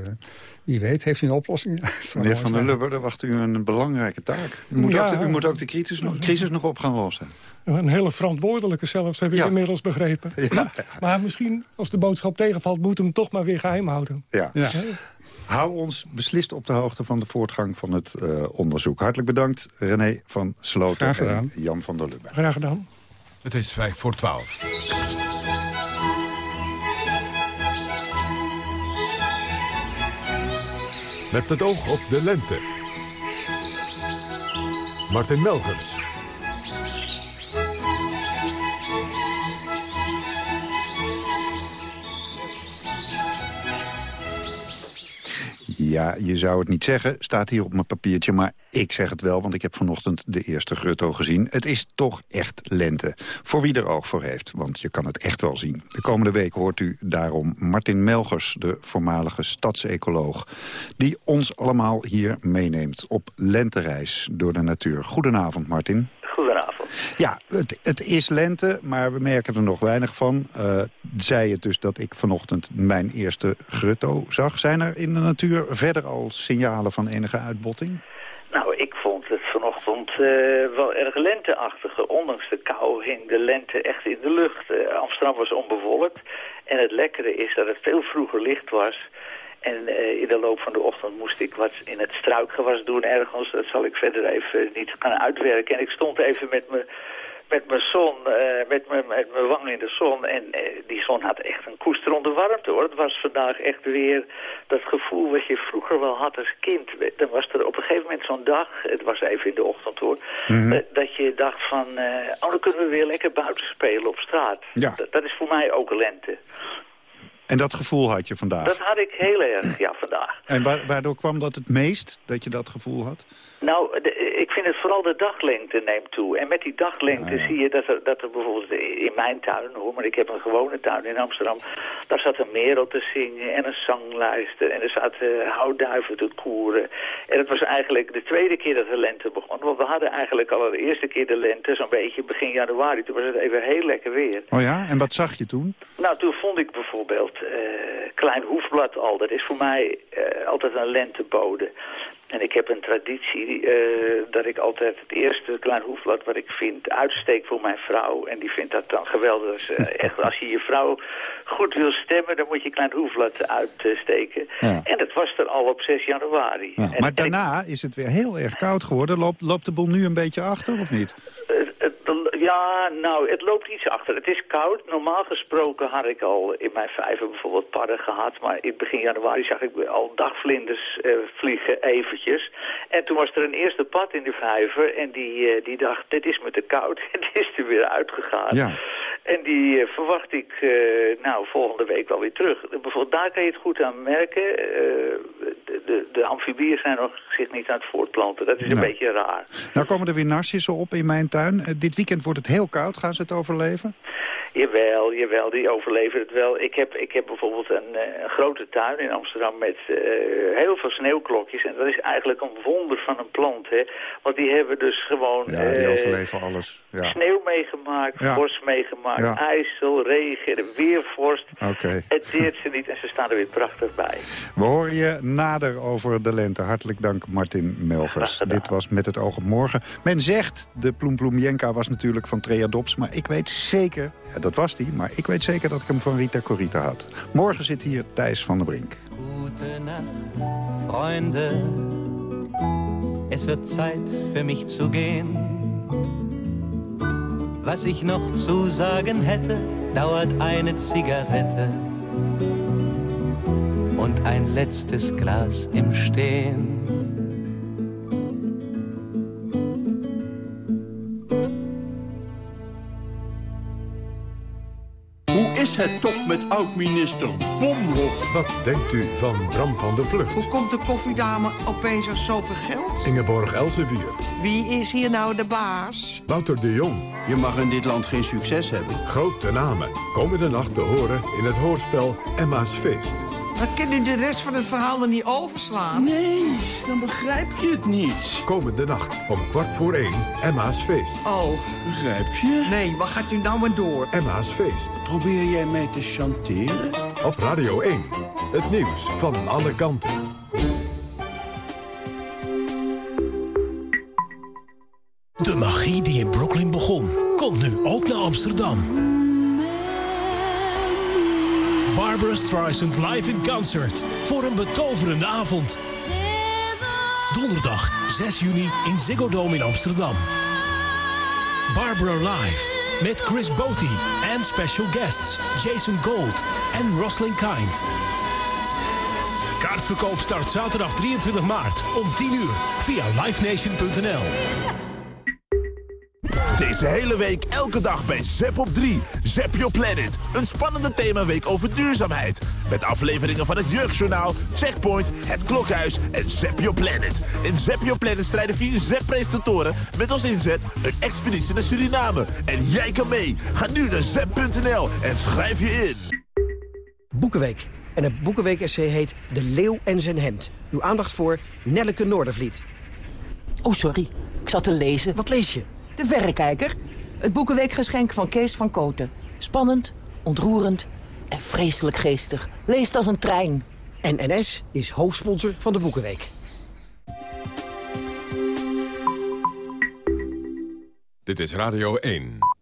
wie weet, heeft hij een oplossing? (laughs) Het Meneer Van der zijn. Lubbe, daar wacht u een belangrijke taak. U moet, Ja. ook, de, u moet ook de crisis nog, crisis nog op gaan lossen. Een hele verantwoordelijke zelfs, heb ik Ja. inmiddels begrepen. Maar misschien, als de boodschap tegenvalt, moet hem toch maar weer geheim houden. Ja. Ja. Hou ons beslist op de hoogte van de voortgang van het eh, onderzoek. Hartelijk bedankt, René van Sloten en Jan van der Lubbe. Graag gedaan. Het is vijf voor twaalf. Met het oog op de lente. Martin Melgers. Ja, je zou het niet zeggen, staat hier op mijn papiertje, maar ik zeg het wel, want ik heb vanochtend de eerste grutto gezien. Het is toch echt lente, voor wie er oog voor heeft, want je kan het echt wel zien. De komende week hoort u daarom Martin Melgers, de voormalige stadsecoloog, die ons allemaal hier meeneemt op lentereis door de natuur. Goedenavond, Martin. Goedenavond. Ja, het, het is lente, maar we merken er nog weinig van. Eh zei het dus dat ik vanochtend mijn eerste grutto zag. Zijn er in de natuur verder al signalen van enige uitbotting? Nou, ik vond het vanochtend eh, wel erg lenteachtig. Ondanks de kou hing de lente echt in de lucht. Eh, Amsterdam was onbewolkt. En het lekkere is dat het veel vroeger licht was. En eh, in de loop van de ochtend moest ik wat in het struikgewas doen ergens. Dat zal ik verder even niet gaan uitwerken. En ik stond even met mijn met mijn zon, eh, met mijn met mijn wang in de zon. En eh, die zon had echt een koesterende warmte hoor. Het was vandaag echt weer dat gevoel wat je vroeger wel had als kind. Dan was er op een gegeven moment zo'n dag, het was even in de ochtend hoor, eh, dat je dacht van, oh dan kunnen we weer lekker buiten spelen op straat. Ja. Dat, dat is voor mij ook lente. En dat gevoel had je vandaag. Dat had ik heel erg, ja, vandaag. En wa- waardoor kwam dat het meest, dat je dat gevoel had? Nou, de- ik vind het vooral de daglengte neemt toe. En met die daglengte zie je dat er, dat er bijvoorbeeld in mijn tuin, hoor, maar ik heb een gewone tuin in Amsterdam, daar zat een merel te zingen en een zanglijster en er zaten houtduiven te koeren. En het was eigenlijk de tweede keer dat de lente begon. Want we hadden eigenlijk al de eerste keer de lente, zo'n beetje begin januari. Toen was het even heel lekker weer. Oh ja, en wat zag je toen? Nou, toen vond ik bijvoorbeeld eh, Klein Hoefblad al. Dat is voor mij eh, altijd een lentebode. En ik heb een traditie eh, dat ik altijd het eerste Klein Hoefblad wat ik vind uitsteek voor mijn vrouw. En die vindt dat dan geweldig. Dus, eh, (laughs) echt, als je je vrouw goed wil stemmen, dan moet je Klein Hoefblad uitsteken. Ja. En dat was er al op 6 januari. Ja, En- maar daarna is het weer heel erg koud geworden. Loopt, loopt de boel nu een beetje achter, of niet? Het- ja, nou, het loopt iets achter. Het is koud. Normaal gesproken had ik al in mijn vijver bijvoorbeeld padden gehad. Maar in begin januari zag ik al dagvlinders eh, vliegen eventjes. En toen was er een eerste pad in de vijver. En die, eh, die dacht, dit is me te koud. (laughs) Die is er weer uitgegaan. Ja. En die eh, verwacht ik eh, nou, volgende week wel weer terug. Bijvoorbeeld daar kan je het goed aan merken. Eh, de, de, de amfibieën zijn nog zich niet aan het voortplanten. Dat is een beetje raar. Nou komen er weer narcissen op in mijn tuin. Dit weekend wordt het heel koud. Gaan ze het overleven? Jawel, jawel, die overleven het wel. Ik heb, ik heb bijvoorbeeld een, eh, een grote tuin in Amsterdam met uh, heel veel sneeuwklokjes. En dat is eigenlijk een wonder van een plant, hè. Want die hebben dus gewoon... Ja, die uh, overleven alles. Ja. Sneeuw meegemaakt, Ja. vorst meegemaakt, Ja. ijsel, regen, weervorst. Oké. Het deert ze niet en ze staan er weer prachtig bij. We horen je nader over de lente. Hartelijk dank, Martin Melgers. Dit was Met het oog op morgen. Men zegt, de Ploemploemjenka was natuurlijk van Trea Dops... maar ik weet zeker, dat was die... maar ik weet zeker dat ik hem van Rita Corita had. Morgen zit hier Thijs van der Brink. Gute Nacht, Freunde. Es wird Zeit für mich zu gehen. Was ich noch zu sagen hätte, dauert eine Zigarette und ein letztes Glas im Stehen. Is het toch met oud-minister Bomhoff? Wat denkt u van Bram van der Vlucht? Hoe komt de koffiedame opeens aan zoveel geld? Ingeborg Elsevier. Wie is hier nou de baas? Wouter de Jong. Je mag in dit land geen succes hebben. Grote namen. Komende nacht te horen in het hoorspel Emma's Feest. Dan kan u de rest van het verhaal er niet overslaan. Nee, dan begrijp je het niet. Komende nacht om kwart voor één Emma's Feest. Oh. Begrijp je? Nee, wat gaat u nou maar door? Emma's Feest. Probeer jij mij te chanteren? Op Radio 1. Het nieuws van alle kanten. De magie die in Brooklyn begon, komt nu ook naar Amsterdam. Barbara Streisand live in concert voor een betoverende avond. Donderdag 6 juni in Ziggo Dome in Amsterdam. Barbara live met Chris Botti en special guests Jason Gold en Roslyn Kind. Kaartverkoop start zaterdag 23 maart om 10 uur via livenation.nl. Deze hele week elke dag bij Zep op 3. Zep Your Planet. Een spannende themaweek over duurzaamheid. Met afleveringen van het Jeugdjournaal, Checkpoint, Het Klokhuis en Zep Your Planet. In Zep Your Planet strijden vier Zep-presentatoren met als inzet een expeditie naar Suriname. En jij kan mee. Ga nu naar zep.nl en schrijf je in. Boekenweek. En het Boekenweek-essay heet De Leeuw en zijn hemd. Uw aandacht voor Nelleke Noordervliet. Oh, sorry. Ik zat te lezen. Wat lees je? De Verrekijker. Het Boekenweekgeschenk van Kees van Koten. Spannend, ontroerend en vreselijk geestig. Leest als een trein. En NS is hoofdsponsor van de Boekenweek. Dit is Radio 1.